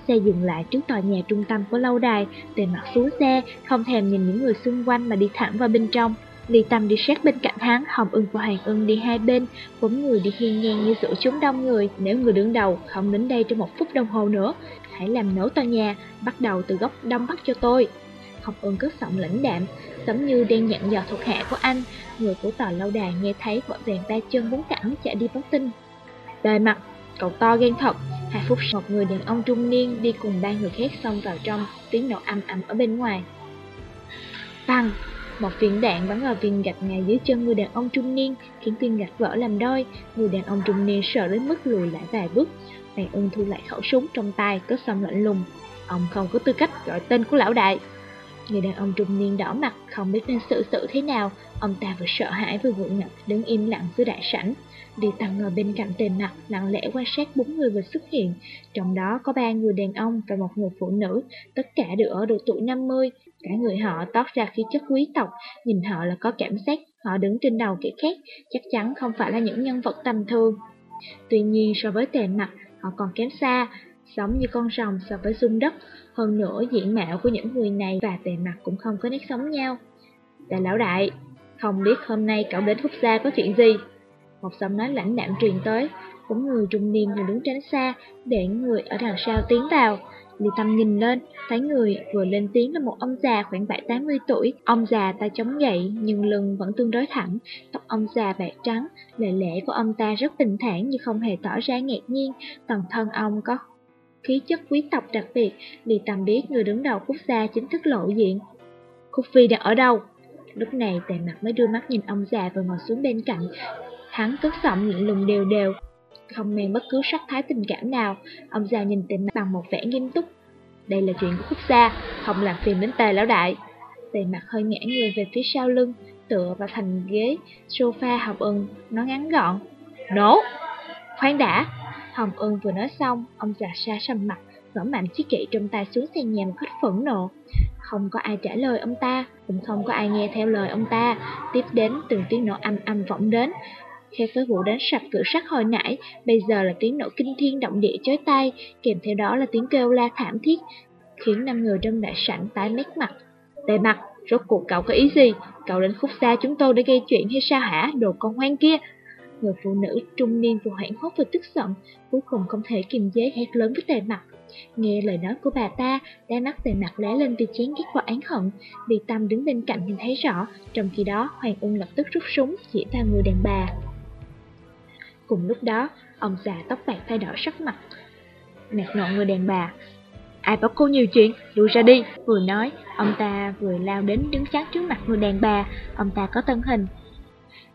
Xe dừng lại trước tòa nhà trung tâm của lâu đài, tề mặt xuống xe, không thèm nhìn những người xung quanh mà đi thẳng vào bên trong. Ly Tâm đi sát bên cạnh hắn, Hồng Ưng và Hoàng Ưng đi hai bên, bốn người đi hiên ngang như giữa chúng đông người. Nếu người đứng đầu không đến đây trong một phút đồng hồ nữa, hãy làm nổ tòa nhà, bắt đầu từ góc đông bắc cho tôi. Học ơn cất giọng lãnh đạm, giống như đang nhận dò thuộc hạ của anh. Người của tòa lâu đài nghe thấy vội vàng ba chân bốn cẳng chạy đi báo tin. Đời mặt, cậu to ghen thật. Hai phút sau, một người đàn ông trung niên đi cùng ba người khác xông vào trong, tiếng nổ âm ầm ở bên ngoài. Bằng, một viên đạn bắn vào viên gạch ngay dưới chân người đàn ông trung niên, khiến viên gạch vỡ làm đôi. Người đàn ông trung niên sợ đến mức lùi lại vài bước. Hoàng ưng thu lại khẩu súng trong tay, cất xong lạnh lùng. Ông không có tư cách gọi tên của lão đại. Người đàn ông trung niên đỏ mặt, không biết nên xử sự thế nào. Ông ta vừa sợ hãi vừa ngượng ngập, đứng im lặng giữa đại sảnh. Đi tăng ngồi bên cạnh tề mặt, lặng lẽ quan sát bốn người vừa xuất hiện. Trong đó có ba người đàn ông và một người phụ nữ, tất cả đều ở độ tuổi 50. Cả người họ toát ra khí chất quý tộc, nhìn họ là có cảm giác họ đứng trên đầu kẻ khác, chắc chắn không phải là những nhân vật tầm thường. Tuy nhiên so với tề mặt, họ còn kém xa, giống như con rồng so với dung đất. Hơn nữa, diện mạo của những người này và bề mặt cũng không có nét giống nhau. Đại lão đại, không biết hôm nay cậu đến khúc gia có chuyện gì? Một giọng nói lãnh đạm truyền tới, cũng người trung niên vừa đứng tránh xa, để người ở đằng sau tiến vào. Lý Tâm nhìn lên, thấy người vừa lên tiếng là một ông già khoảng 7-80 tuổi. Ông già ta chống gậy, nhưng lưng vẫn tương đối thẳng. Tóc ông già bạc trắng, lệ lẽ của ông ta rất bình thản nhưng không hề tỏ ra ngạc nhiên. Toàn thân ông có khí chất quý tộc đặc biệt, Lý tầm biết người đứng đầu quốc gia chính thức lộ diện. Khúc Phi đang ở đâu? Lúc này tề mặt mới đưa mắt nhìn ông già và ngồi xuống bên cạnh. Hắn cất giọng lạnh lùng đều đều, không mang bất cứ sắc thái tình cảm nào. Ông già nhìn tề mặt bằng một vẻ nghiêm túc. Đây là chuyện của quốc gia, không làm phiền đến tề lão đại. Tề mặt hơi ngã người về phía sau lưng, tựa vào thành ghế, sofa học ưng, nó ngắn gọn. Nổ! Khoan đã! Hồng Ưng vừa nói xong, ông già xa sầm mặt, gõ mạnh chiếc kỵ trong tay xuống xe nhà một cách phẫn nộ. Không có ai trả lời ông ta, cũng không có ai nghe theo lời ông ta. Tiếp đến từng tiếng nổ âm âm vọng đến. Khác với vụ đánh sập cửa sắt hồi nãy, bây giờ là tiếng nổ kinh thiên động địa chói tay, kèm theo đó là tiếng kêu la thảm thiết, khiến năm người trong đại sảnh tái mét mặt. Tề mặt, rốt cuộc cậu có ý gì? Cậu đến khúc xa chúng tôi để gây chuyện hay sao hả, đồ con hoang kia? Người phụ nữ trung niên vừa hoảng hốt vừa tức giận, cuối cùng không thể kiềm chế hét lớn với tề mặt. Nghe lời nói của bà ta, đá mắt tề mặt lé lên vì chén ghét và án hận. Vì Tâm đứng bên cạnh nhìn thấy rõ, trong khi đó Hoàng Ung lập tức rút súng chỉ vào người đàn bà. Cùng lúc đó, ông già tóc bạc thay đổi sắc mặt. Nạt nộ người đàn bà. Ai bảo cô nhiều chuyện, lùi ra đi. Vừa nói, ông ta vừa lao đến đứng chắn trước mặt người đàn bà. Ông ta có thân hình,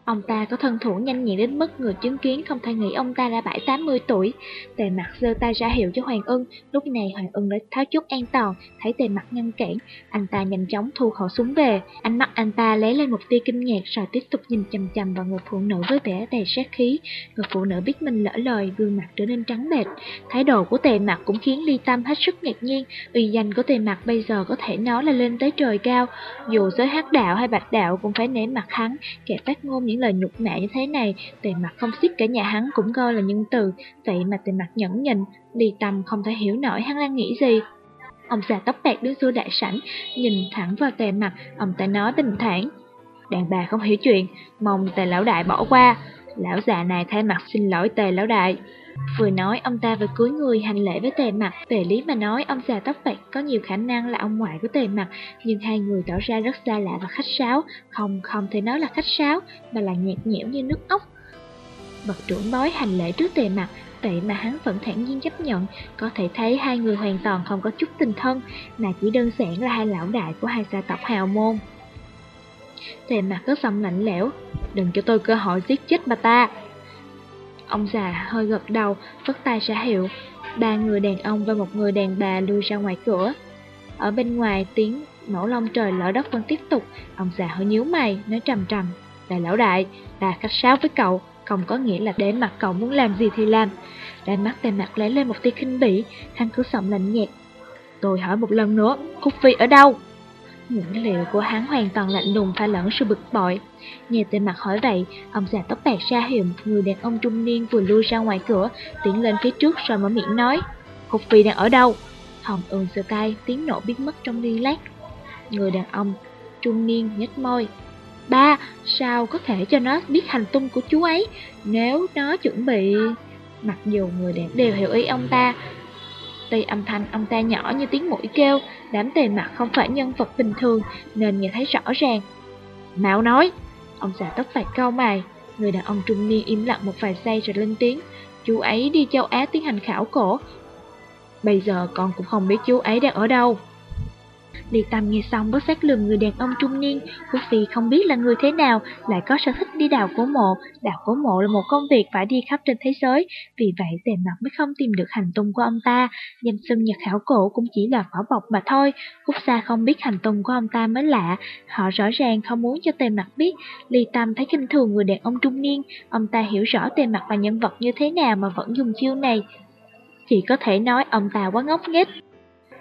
Ông ta có thân thủ nhanh nhẹn đến mức người chứng kiến không thể nghĩ ông ta đã bảy tám mươi tuổi. Tề mặt giơ tay ra hiệu cho Hoàng Ân, lúc này Hoàng Ân đã tháo chút an toàn, thấy tề mặt ngăn cản. Anh ta nhanh chóng thu khẩu súng về, ánh mắt anh ta lấy lên một tia kinh ngạc rồi tiếp tục nhìn chầm chầm vào người phụ nữ với vẻ đầy sát khí. Người phụ nữ biết mình lỡ lời, gương mặt trở nên trắng bệch. Thái độ của tề mặt cũng khiến Ly Tâm hết sức ngạc nhiên, uy danh của tề mặt bây giờ có thể nói là lên tới trời cao. Dù giới hắc đạo hay bạch đạo cũng phải nể mặt hắn, kẻ phát ngôn những lời nhục mạ như thế này, tề mặt không xiết cả nhà hắn cũng coi là nhân từ, vậy mà tề mặt nhẫn nhịn, ly tâm không thể hiểu nổi hắn đang nghĩ gì. Ông già tóc bạc đứng giữa đại sảnh, nhìn thẳng vào tề mặt, ông ta nói bình thản. Đàn bà không hiểu chuyện, mong tề lão đại bỏ qua. Lão già này thay mặt xin lỗi tề lão đại. Vừa nói, ông ta vừa cúi người hành lễ với tề mặt. Về lý mà nói, ông già tóc bạc có nhiều khả năng là ông ngoại của tề mặt, Nhưng hai người tỏ ra rất xa lạ và khách sáo. Không không thể nói là khách sáo, Mà là nhạt nhẽo như nước ốc. Bậc trưởng bói hành lễ trước tề mặt. Vậy mà hắn vẫn thản nhiên chấp nhận. Có thể thấy hai người hoàn toàn không có chút tình thân, Mà chỉ đơn giản là hai lão đại của hai gia tộc hào môn. Tề mặt có giọng lạnh lẽo, Đừng cho tôi cơ hội giết chết bà ta. Ông già hơi gật đầu, vất tay ra hiệu. Ba người đàn ông và một người đàn bà lui ra ngoài cửa. Ở bên ngoài tiếng nổ lông trời lỡ đất vẫn tiếp tục. Ông già hơi nhíu mày, nói trầm trầm. Đại lão đại, là khách sáo với cậu, không có nghĩa là để mặt cậu muốn làm gì thì làm. Đôi mắt tề mặt lấy lên một tia khinh bỉ, hắn cứ giọng lạnh nhạt. Tôi hỏi một lần nữa, Cúc Phi ở đâu? Những liệu của hắn hoàn toàn lạnh lùng pha lẫn sự bực bội. Nghe tên mặt hỏi vậy, ông già tóc bạc ra hiệu một người đàn ông trung niên vừa lui ra ngoài cửa, tiến lên phía trước rồi mở miệng nói. Cục phi đang ở đâu? Hồng ương sơ tay, tiếng nổ biến mất trong liên lát. Người đàn ông trung niên nhếch môi. Ba, sao có thể cho nó biết hành tung của chú ấy nếu nó chuẩn bị... Mặc dù người đàn đều hiểu ý ông ta, Tuy âm thanh ông ta nhỏ như tiếng mũi kêu, đám tề mặt không phải nhân vật bình thường nên nghe thấy rõ ràng. Mạo nói, ông già tóc bạc cau mày, người đàn ông trung niên im lặng một vài giây rồi lên tiếng. Chú ấy đi châu Á tiến hành khảo cổ. Bây giờ con cũng không biết chú ấy đang ở đâu. Ly Tâm nghe xong bất giác lườm người đàn ông trung niên, quốc Phi không biết là người thế nào, lại có sở thích đi đào cổ mộ. Đào cổ mộ là một công việc phải đi khắp trên thế giới, vì vậy tề mặt mới không tìm được hành tung của ông ta. Danh xưng nhật khảo cổ cũng chỉ là vỏ bọc mà thôi, Quốc Sa không biết hành tung của ông ta mới lạ. Họ rõ ràng không muốn cho tề mặt biết, Ly Tâm thấy kinh thường người đàn ông trung niên, ông ta hiểu rõ tề mặt là nhân vật như thế nào mà vẫn dùng chiêu này. Chỉ có thể nói ông ta quá ngốc nghếch.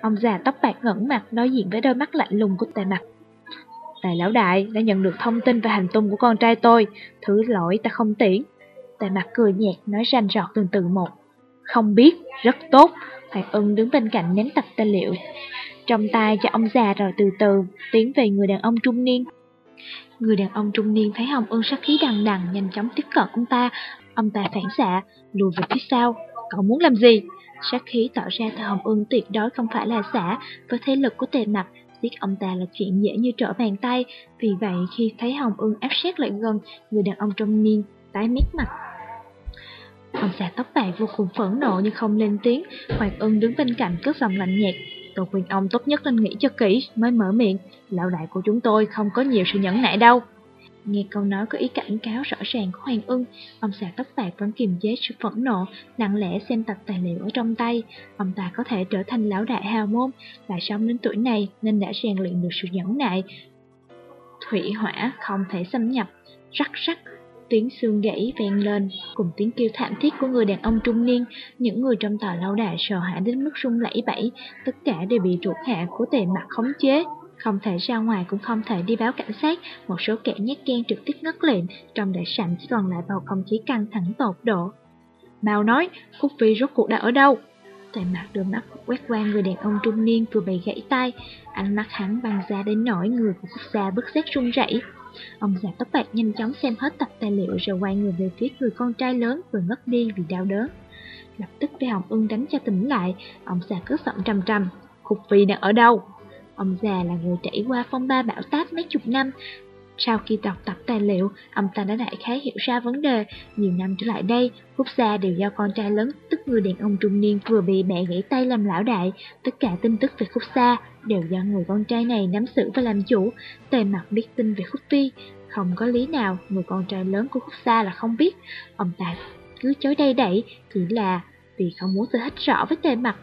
Ông già tóc bạc ngẩn mặt đối diện với đôi mắt lạnh lùng của tề mặt. Tài lão đại đã nhận được thông tin về hành tung của con trai tôi, thứ lỗi ta không tiễn. Tề mặt cười nhạt nói ranh rọt từng từ một. Không biết, rất tốt. Hoàng ưng đứng bên cạnh ném tập tài liệu trong tay cho ông già rồi từ từ tiến về người đàn ông trung niên. Người đàn ông trung niên thấy Hồng Ưng sát khí đằng đằng nhanh chóng tiếp cận ông ta. Ông ta phản xạ, lùi về phía sau. Cậu muốn làm gì? Sát khí tỏ ra từ Hồng Ưng tuyệt đối không phải là xả với thế lực của tề mặt, giết ông ta là chuyện dễ như trở bàn tay. Vì vậy khi thấy Hồng Ưng áp sát lại gần, người đàn ông trong niên tái mét mặt. Ông già tóc bạc vô cùng phẫn nộ nhưng không lên tiếng, Hoàng Ưng đứng bên cạnh cất giọng lạnh nhạt. Tổ quyền ông tốt nhất nên nghĩ cho kỹ mới mở miệng, lão đại của chúng tôi không có nhiều sự nhẫn nại đâu. Nghe câu nói có ý cảnh cáo rõ ràng của Hoàng Ưng, ông già tóc bạc vẫn kiềm chế sự phẫn nộ, nặng lẽ xem tập tài liệu ở trong tay. Ông ta có thể trở thành lão đại hào môn, lại sống đến tuổi này nên đã rèn luyện được sự nhẫn nại. Thủy hỏa không thể xâm nhập, rắc rắc, tiếng xương gãy vang lên cùng tiếng kêu thảm thiết của người đàn ông trung niên những người trong tòa lâu đài sợ hãi đến mức run lẩy bẩy tất cả đều bị ruột hạ của tề mặt khống chế không thể ra ngoài cũng không thể đi báo cảnh sát, một số kẻ nhát gan trực tiếp ngất lịm, trong đại sảnh chỉ còn lại bầu không khí căng thẳng tột độ. Mau nói, Khúc Phi rốt cuộc đã ở đâu? Tề mặt đưa mắt quét qua người đàn ông trung niên vừa bị gãy tay, ánh mắt hắn băng ra đến nỗi người của quốc gia bức xét run rẩy. Ông già tóc bạc nhanh chóng xem hết tập tài liệu rồi quay người về phía người con trai lớn vừa ngất đi vì đau đớn. Lập tức để Hồng Ưng đánh cho tỉnh lại, ông già cứ giọng trầm trầm. Khúc Phi đang ở đâu? Ông già là người trải qua phong ba bão táp mấy chục năm. Sau khi đọc tập tài liệu, ông ta đã đại khái hiểu ra vấn đề. Nhiều năm trở lại đây, Khúc gia đều do con trai lớn, tức người đàn ông trung niên vừa bị mẹ gãy tay làm lão đại. Tất cả tin tức về Khúc gia đều do người con trai này nắm giữ và làm chủ. Tề mặt biết tin về Khúc Phi. Không có lý nào người con trai lớn của Khúc gia là không biết. Ông ta cứ chối đây đẩy, chỉ là vì không muốn giải thích rõ với tề mặt.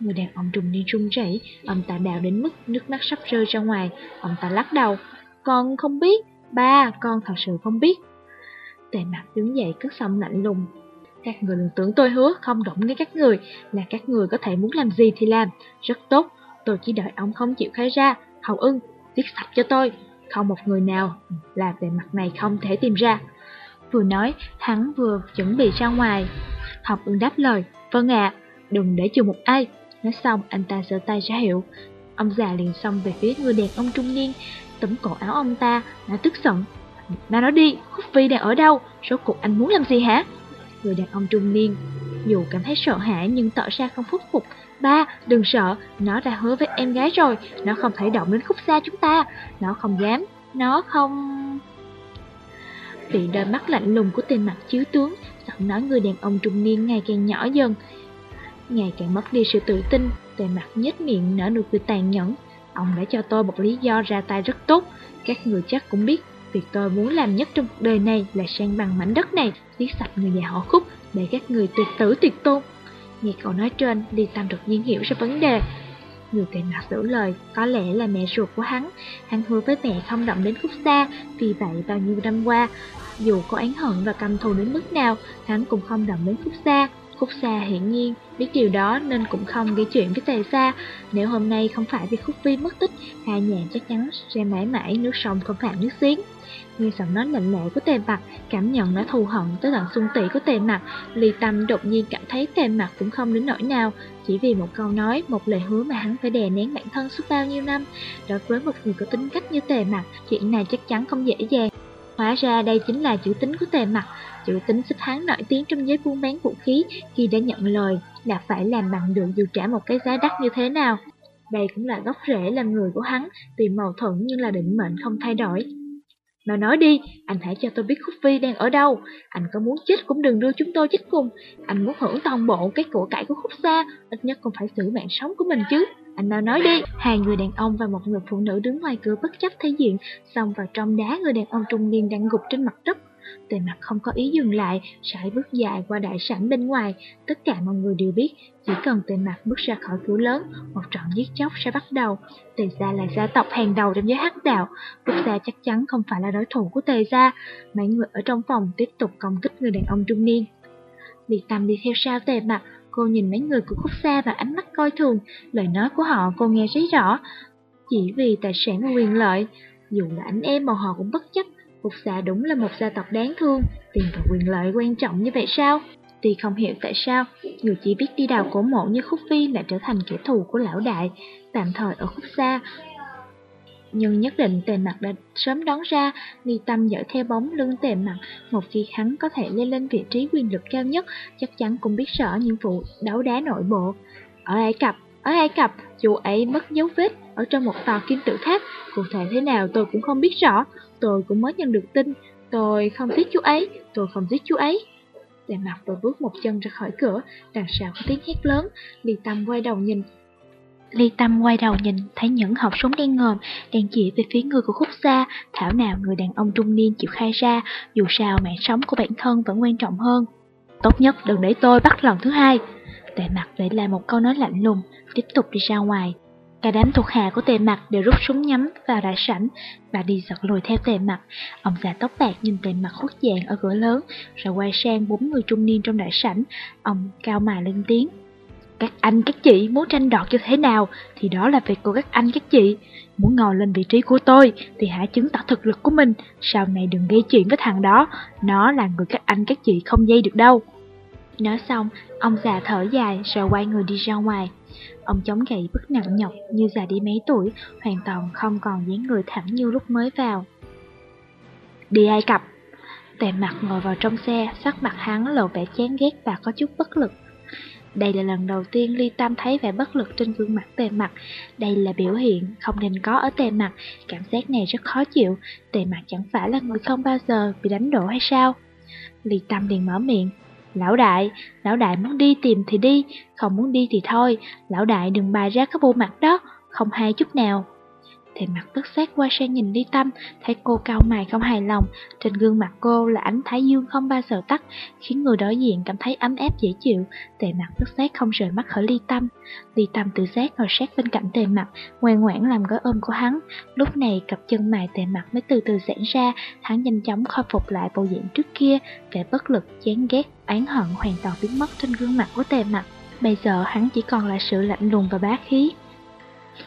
Người đàn ông trùng niên run rẩy, ông ta đào đến mức nước mắt sắp rơi ra ngoài. Ông ta lắc đầu, con không biết, ba, con thật sự không biết. Tề mặt đứng dậy cất xong lạnh lùng. Các người đừng tưởng tôi hứa không động đến các người, là các người có thể muốn làm gì thì làm. Rất tốt, tôi chỉ đợi ông không chịu khai ra. Hầu ưng, viết sạch cho tôi. Không một người nào là về mặt này không thể tìm ra. Vừa nói, hắn vừa chuẩn bị ra ngoài. Học ưng đáp lời, vâng ạ, đừng để chừng một ai. Nói xong, anh ta giơ tay ra hiệu. Ông già liền xông về phía người đàn ông trung niên, tấm cổ áo ông ta, nó tức giận. Mà nói đi, Khúc Phi đang ở đâu? Số cuộc anh muốn làm gì hả? Người đàn ông trung niên, dù cảm thấy sợ hãi nhưng tỏ ra không phúc phục. Ba, đừng sợ, nó đã hứa với em gái rồi, nó không thể động đến khúc xa chúng ta. Nó không dám, nó không... Bị đôi mắt lạnh lùng của tên mặt chiếu tướng, giọng nói người đàn ông trung niên ngày càng nhỏ dần, ngày càng mất đi sự tự tin, tề mặt nhếch miệng nở nụ cười tàn nhẫn. Ông đã cho tôi một lý do ra tay rất tốt, các người chắc cũng biết, việc tôi muốn làm nhất trong cuộc đời này là sang bằng mảnh đất này, giết sạch người nhà họ khúc để các người tuyệt tử tuyệt tôn. Nghe cậu nói trên, Ly Tâm đột nhiên hiểu ra vấn đề. Người tề mặt giữ lời, có lẽ là mẹ ruột của hắn. Hắn hứa với mẹ không động đến khúc xa, vì vậy bao nhiêu năm qua, dù có án hận và căm thù đến mức nào, hắn cũng không động đến khúc xa. Khúc Sa hiển nhiên biết điều đó nên cũng không gây chuyện với tề Sa. Nếu hôm nay không phải vì Khúc Vi mất tích, hai nhà chắc chắn sẽ mãi mãi nước sông không phạm nước xiến. Nghe giọng nói lạnh lẽo của tề Mặc, cảm nhận nó thù hận tới tận xung tỉ của tề Mặc, ly tâm đột nhiên cảm thấy tề Mặc cũng không đến nỗi nào, chỉ vì một câu nói, một lời hứa mà hắn phải đè nén bản thân suốt bao nhiêu năm. Đối với một người có tính cách như tề Mặc, chuyện này chắc chắn không dễ dàng. Hóa ra đây chính là chữ tính của tề mặt, chữ tính xích hắn nổi tiếng trong giới buôn bán vũ khí khi đã nhận lời là phải làm bằng được dù trả một cái giá đắt như thế nào. Đây cũng là gốc rễ làm người của hắn, tuy mâu thuẫn nhưng là định mệnh không thay đổi. Mà nói đi, anh hãy cho tôi biết Khúc Phi đang ở đâu. Anh có muốn chết cũng đừng đưa chúng tôi chết cùng. Anh muốn hưởng toàn bộ cái của cải của Khúc Sa, ít nhất cũng phải giữ mạng sống của mình chứ. Anh nào nói đi. Hai người đàn ông và một người phụ nữ đứng ngoài cửa bất chấp thấy diện, xông vào trong đá người đàn ông trung niên đang gục trên mặt đất. Tề mặt không có ý dừng lại, sải bước dài qua đại sảnh bên ngoài. Tất cả mọi người đều biết, chỉ cần tề mặt bước ra khỏi cửa lớn, một trận giết chóc sẽ bắt đầu. Tề gia là gia tộc hàng đầu trong giới hắc đạo. Quốc gia chắc chắn không phải là đối thủ của tề gia. Mấy người ở trong phòng tiếp tục công kích người đàn ông trung niên. Liệt tâm đi theo sau tề mặt, cô nhìn mấy người của khúc xa và ánh mắt coi thường. Lời nói của họ cô nghe rất rõ. Chỉ vì tài sản và quyền lợi, dù là anh em mà họ cũng bất chấp Phục xạ đúng là một gia tộc đáng thương, tiền và quyền lợi quan trọng như vậy sao? Tuy không hiểu tại sao, người chỉ biết đi đào cổ mộ như Khúc Phi lại trở thành kẻ thù của lão đại, tạm thời ở Khúc xa. Nhưng nhất định tề mặt đã sớm đón ra, Ni Tâm dõi theo bóng lưng tề mặt, một khi hắn có thể lên lên vị trí quyền lực cao nhất, chắc chắn cũng biết rõ những vụ đấu đá nội bộ. Ở Ai Cập, ở Ai Cập, dù ấy mất dấu vết ở trong một tòa kim tự tháp, cụ thể thế nào tôi cũng không biết rõ, Tôi cũng mới nhận được tin, tôi không thích chú ấy, tôi không thích chú ấy. Tề mặt vừa bước một chân ra khỏi cửa, đằng sau có tiếng hét lớn, Ly Tâm quay đầu nhìn. Ly Tâm quay đầu nhìn, thấy những hộp súng đen ngòm, đang chỉ về phía người của khúc xa, thảo nào người đàn ông trung niên chịu khai ra, dù sao mạng sống của bản thân vẫn quan trọng hơn. Tốt nhất đừng để tôi bắt lần thứ hai. Tề mặt để lại một câu nói lạnh lùng, tiếp tục đi ra ngoài. Cả đám thuộc hạ của tề mặt đều rút súng nhắm vào đại sảnh và đi giật lùi theo tề mặt. Ông già tóc bạc nhìn tề mặt khuất dạng ở cửa lớn, rồi quay sang bốn người trung niên trong đại sảnh. Ông cao mài lên tiếng. Các anh các chị muốn tranh đoạt như thế nào thì đó là việc của các anh các chị. Muốn ngồi lên vị trí của tôi thì hãy chứng tỏ thực lực của mình. Sau này đừng gây chuyện với thằng đó, nó là người các anh các chị không dây được đâu. Nói xong, ông già thở dài rồi quay người đi ra ngoài. Ông chống gậy bức nặng nhọc như già đi mấy tuổi, hoàn toàn không còn dáng người thẳng như lúc mới vào. Đi Ai Cập Tề mặt ngồi vào trong xe, sắc mặt hắn lộ vẻ chán ghét và có chút bất lực. Đây là lần đầu tiên Ly tam thấy vẻ bất lực trên gương mặt tề mặt. Đây là biểu hiện không nên có ở tề mặt. Cảm giác này rất khó chịu. Tề mặt chẳng phải là người không bao giờ bị đánh đổ hay sao? Ly tam liền mở miệng. Lão đại, lão đại muốn đi tìm thì đi, không muốn đi thì thôi. Lão đại đừng bày ra cái bộ mặt đó, không hay chút nào thì mặt tức xét qua sang nhìn Ly Tâm, thấy cô cau mày không hài lòng, trên gương mặt cô là ánh thái dương không bao giờ tắt, khiến người đối diện cảm thấy ấm áp dễ chịu. Tề mặt tức xét không rời mắt khỏi Ly Tâm. Ly Tâm tự giác ngồi sát bên cạnh tề mặt, ngoan ngoãn làm gói ôm của hắn. Lúc này cặp chân mày tề mặt mới từ từ giãn ra, hắn nhanh chóng khôi phục lại bộ dạng trước kia, vẻ bất lực, chán ghét, oán hận hoàn toàn biến mất trên gương mặt của tề mặt. Bây giờ hắn chỉ còn là sự lạnh lùng và bá khí.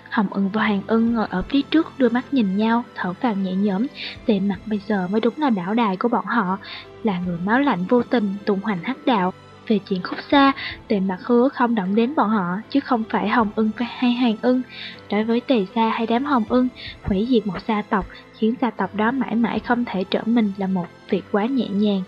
Hồng Ưng và Hoàng Ưng ngồi ở phía trước đưa mắt nhìn nhau, thở vào nhẹ nhõm, tề mặt bây giờ mới đúng là đảo đài của bọn họ, là người máu lạnh vô tình, tung hoành hắc đạo. Về chuyện khúc xa, tề mặt hứa không động đến bọn họ, chứ không phải Hồng Ưng hay Hoàng Ưng. Đối với tề gia hay đám Hồng Ưng, hủy diệt một gia tộc, khiến gia tộc đó mãi mãi không thể trở mình là một việc quá nhẹ nhàng.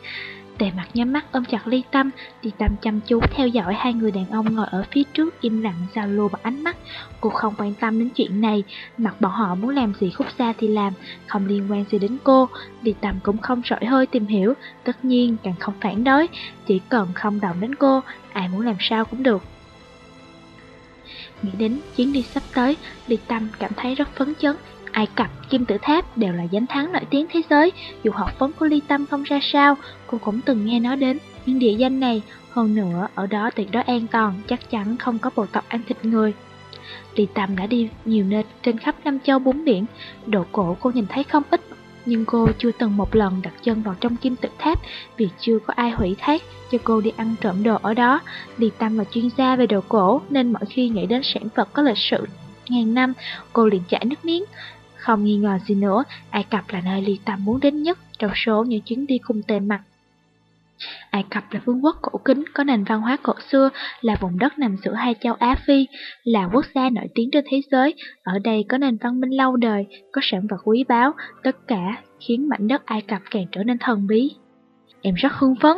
Tề mặt nhắm mắt ôm chặt ly tâm, ly tâm chăm chú theo dõi hai người đàn ông ngồi ở phía trước im lặng giao lưu bằng ánh mắt. Cô không quan tâm đến chuyện này, mặt bọn họ muốn làm gì khúc xa thì làm, không liên quan gì đến cô. Ly tâm cũng không sỏi hơi tìm hiểu, tất nhiên càng không phản đối, chỉ cần không động đến cô, ai muốn làm sao cũng được. Nghĩ đến chuyến đi sắp tới, Ly Tâm cảm thấy rất phấn chấn, Ai Cập, Kim Tự Tháp đều là danh thắng nổi tiếng thế giới, dù học vấn của Ly Tâm không ra sao, cô cũng từng nghe nói đến những địa danh này, hơn nữa ở đó tuyệt đối an toàn, chắc chắn không có bộ tộc ăn thịt người. Ly Tâm đã đi nhiều nơi trên khắp năm Châu bốn biển, độ cổ cô nhìn thấy không ít, nhưng cô chưa từng một lần đặt chân vào trong kim tự tháp vì chưa có ai hủy thác cho cô đi ăn trộm đồ ở đó. Ly Tâm là chuyên gia về đồ cổ nên mỗi khi nghĩ đến sản vật có lịch sử ngàn năm, cô liền chảy nước miếng. Không nghi ngờ gì nữa, Ai Cập là nơi Ly Tâm muốn đến nhất trong số những chuyến đi cùng tề mặt. Ai Cập là vương quốc cổ kính, có nền văn hóa cổ xưa, là vùng đất nằm giữa hai châu Á Phi, là quốc gia nổi tiếng trên thế giới. Ở đây có nền văn minh lâu đời, có sản vật quý báu, tất cả khiến mảnh đất Ai Cập càng trở nên thần bí. Em rất hưng phấn.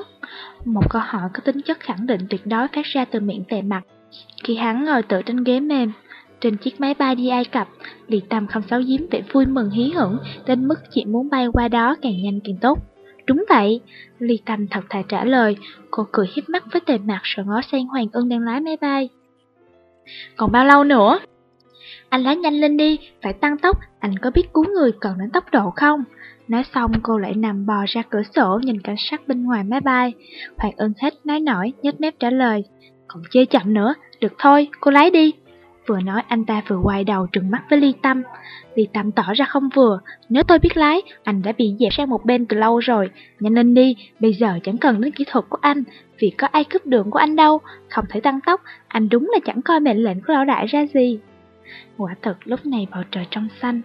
Một câu hỏi có tính chất khẳng định tuyệt đối phát ra từ miệng tề mặt. Khi hắn ngồi tựa trên ghế mềm, trên chiếc máy bay đi Ai Cập, Liệt Tâm không xấu giếm vẻ vui mừng hí hưởng đến mức chị muốn bay qua đó càng nhanh càng tốt. Đúng vậy, Ly Tâm thật thà trả lời, cô cười hiếp mắt với tề mặt rồi ngó sang Hoàng Ưng đang lái máy bay. Còn bao lâu nữa? Anh lái nhanh lên đi, phải tăng tốc, anh có biết cứu người cần đến tốc độ không? Nói xong cô lại nằm bò ra cửa sổ nhìn cảnh sát bên ngoài máy bay. Hoàng Ưng hết nói nổi, nhếch mép trả lời. Còn chơi chậm nữa, được thôi, cô lái đi. Vừa nói anh ta vừa quay đầu trừng mắt với Ly Tâm. Ly Tâm tỏ ra không vừa, nếu tôi biết lái, anh đã bị dẹp sang một bên từ lâu rồi. Nhanh lên đi, bây giờ chẳng cần đến kỹ thuật của anh, vì có ai cướp đường của anh đâu, không thể tăng tốc, anh đúng là chẳng coi mệnh lệnh của lão đại ra gì. Quả thật lúc này bầu trời trong xanh,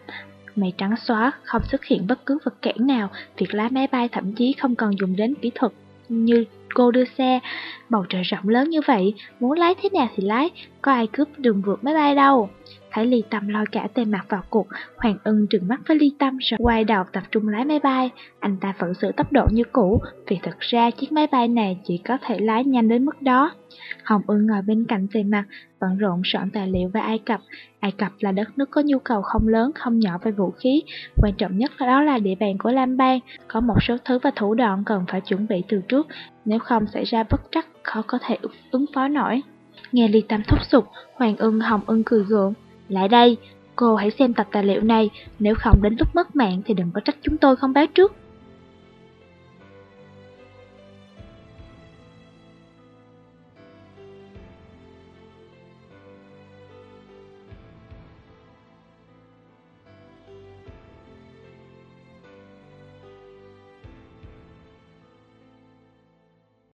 mây trắng xóa, không xuất hiện bất cứ vật cản nào, việc lái máy bay thậm chí không cần dùng đến kỹ thuật như cô đưa xe. Bầu trời rộng lớn như vậy, muốn lái thế nào thì lái, có ai cướp đường vượt máy bay đâu. Thấy Ly Tâm lôi cả tên mặt vào cuộc, Hoàng Ân trừng mắt với Ly Tâm rồi quay đầu tập trung lái máy bay. Anh ta vẫn giữ tốc độ như cũ, vì thật ra chiếc máy bay này chỉ có thể lái nhanh đến mức đó. Hồng Ưng ngồi bên cạnh tề mặt, bận rộn soạn tài liệu về Ai Cập. Ai Cập là đất nước có nhu cầu không lớn, không nhỏ về vũ khí. Quan trọng nhất là đó là địa bàn của Lam Bang, có một số thứ và thủ đoạn cần phải chuẩn bị từ trước, nếu không xảy ra bất trắc khó có thể ứng phó nổi. Nghe Ly Tâm thúc giục, Hoàng Ưng Hồng Ưng cười gượng. Lại đây, cô hãy xem tập tài liệu này, nếu không đến lúc mất mạng thì đừng có trách chúng tôi không báo trước.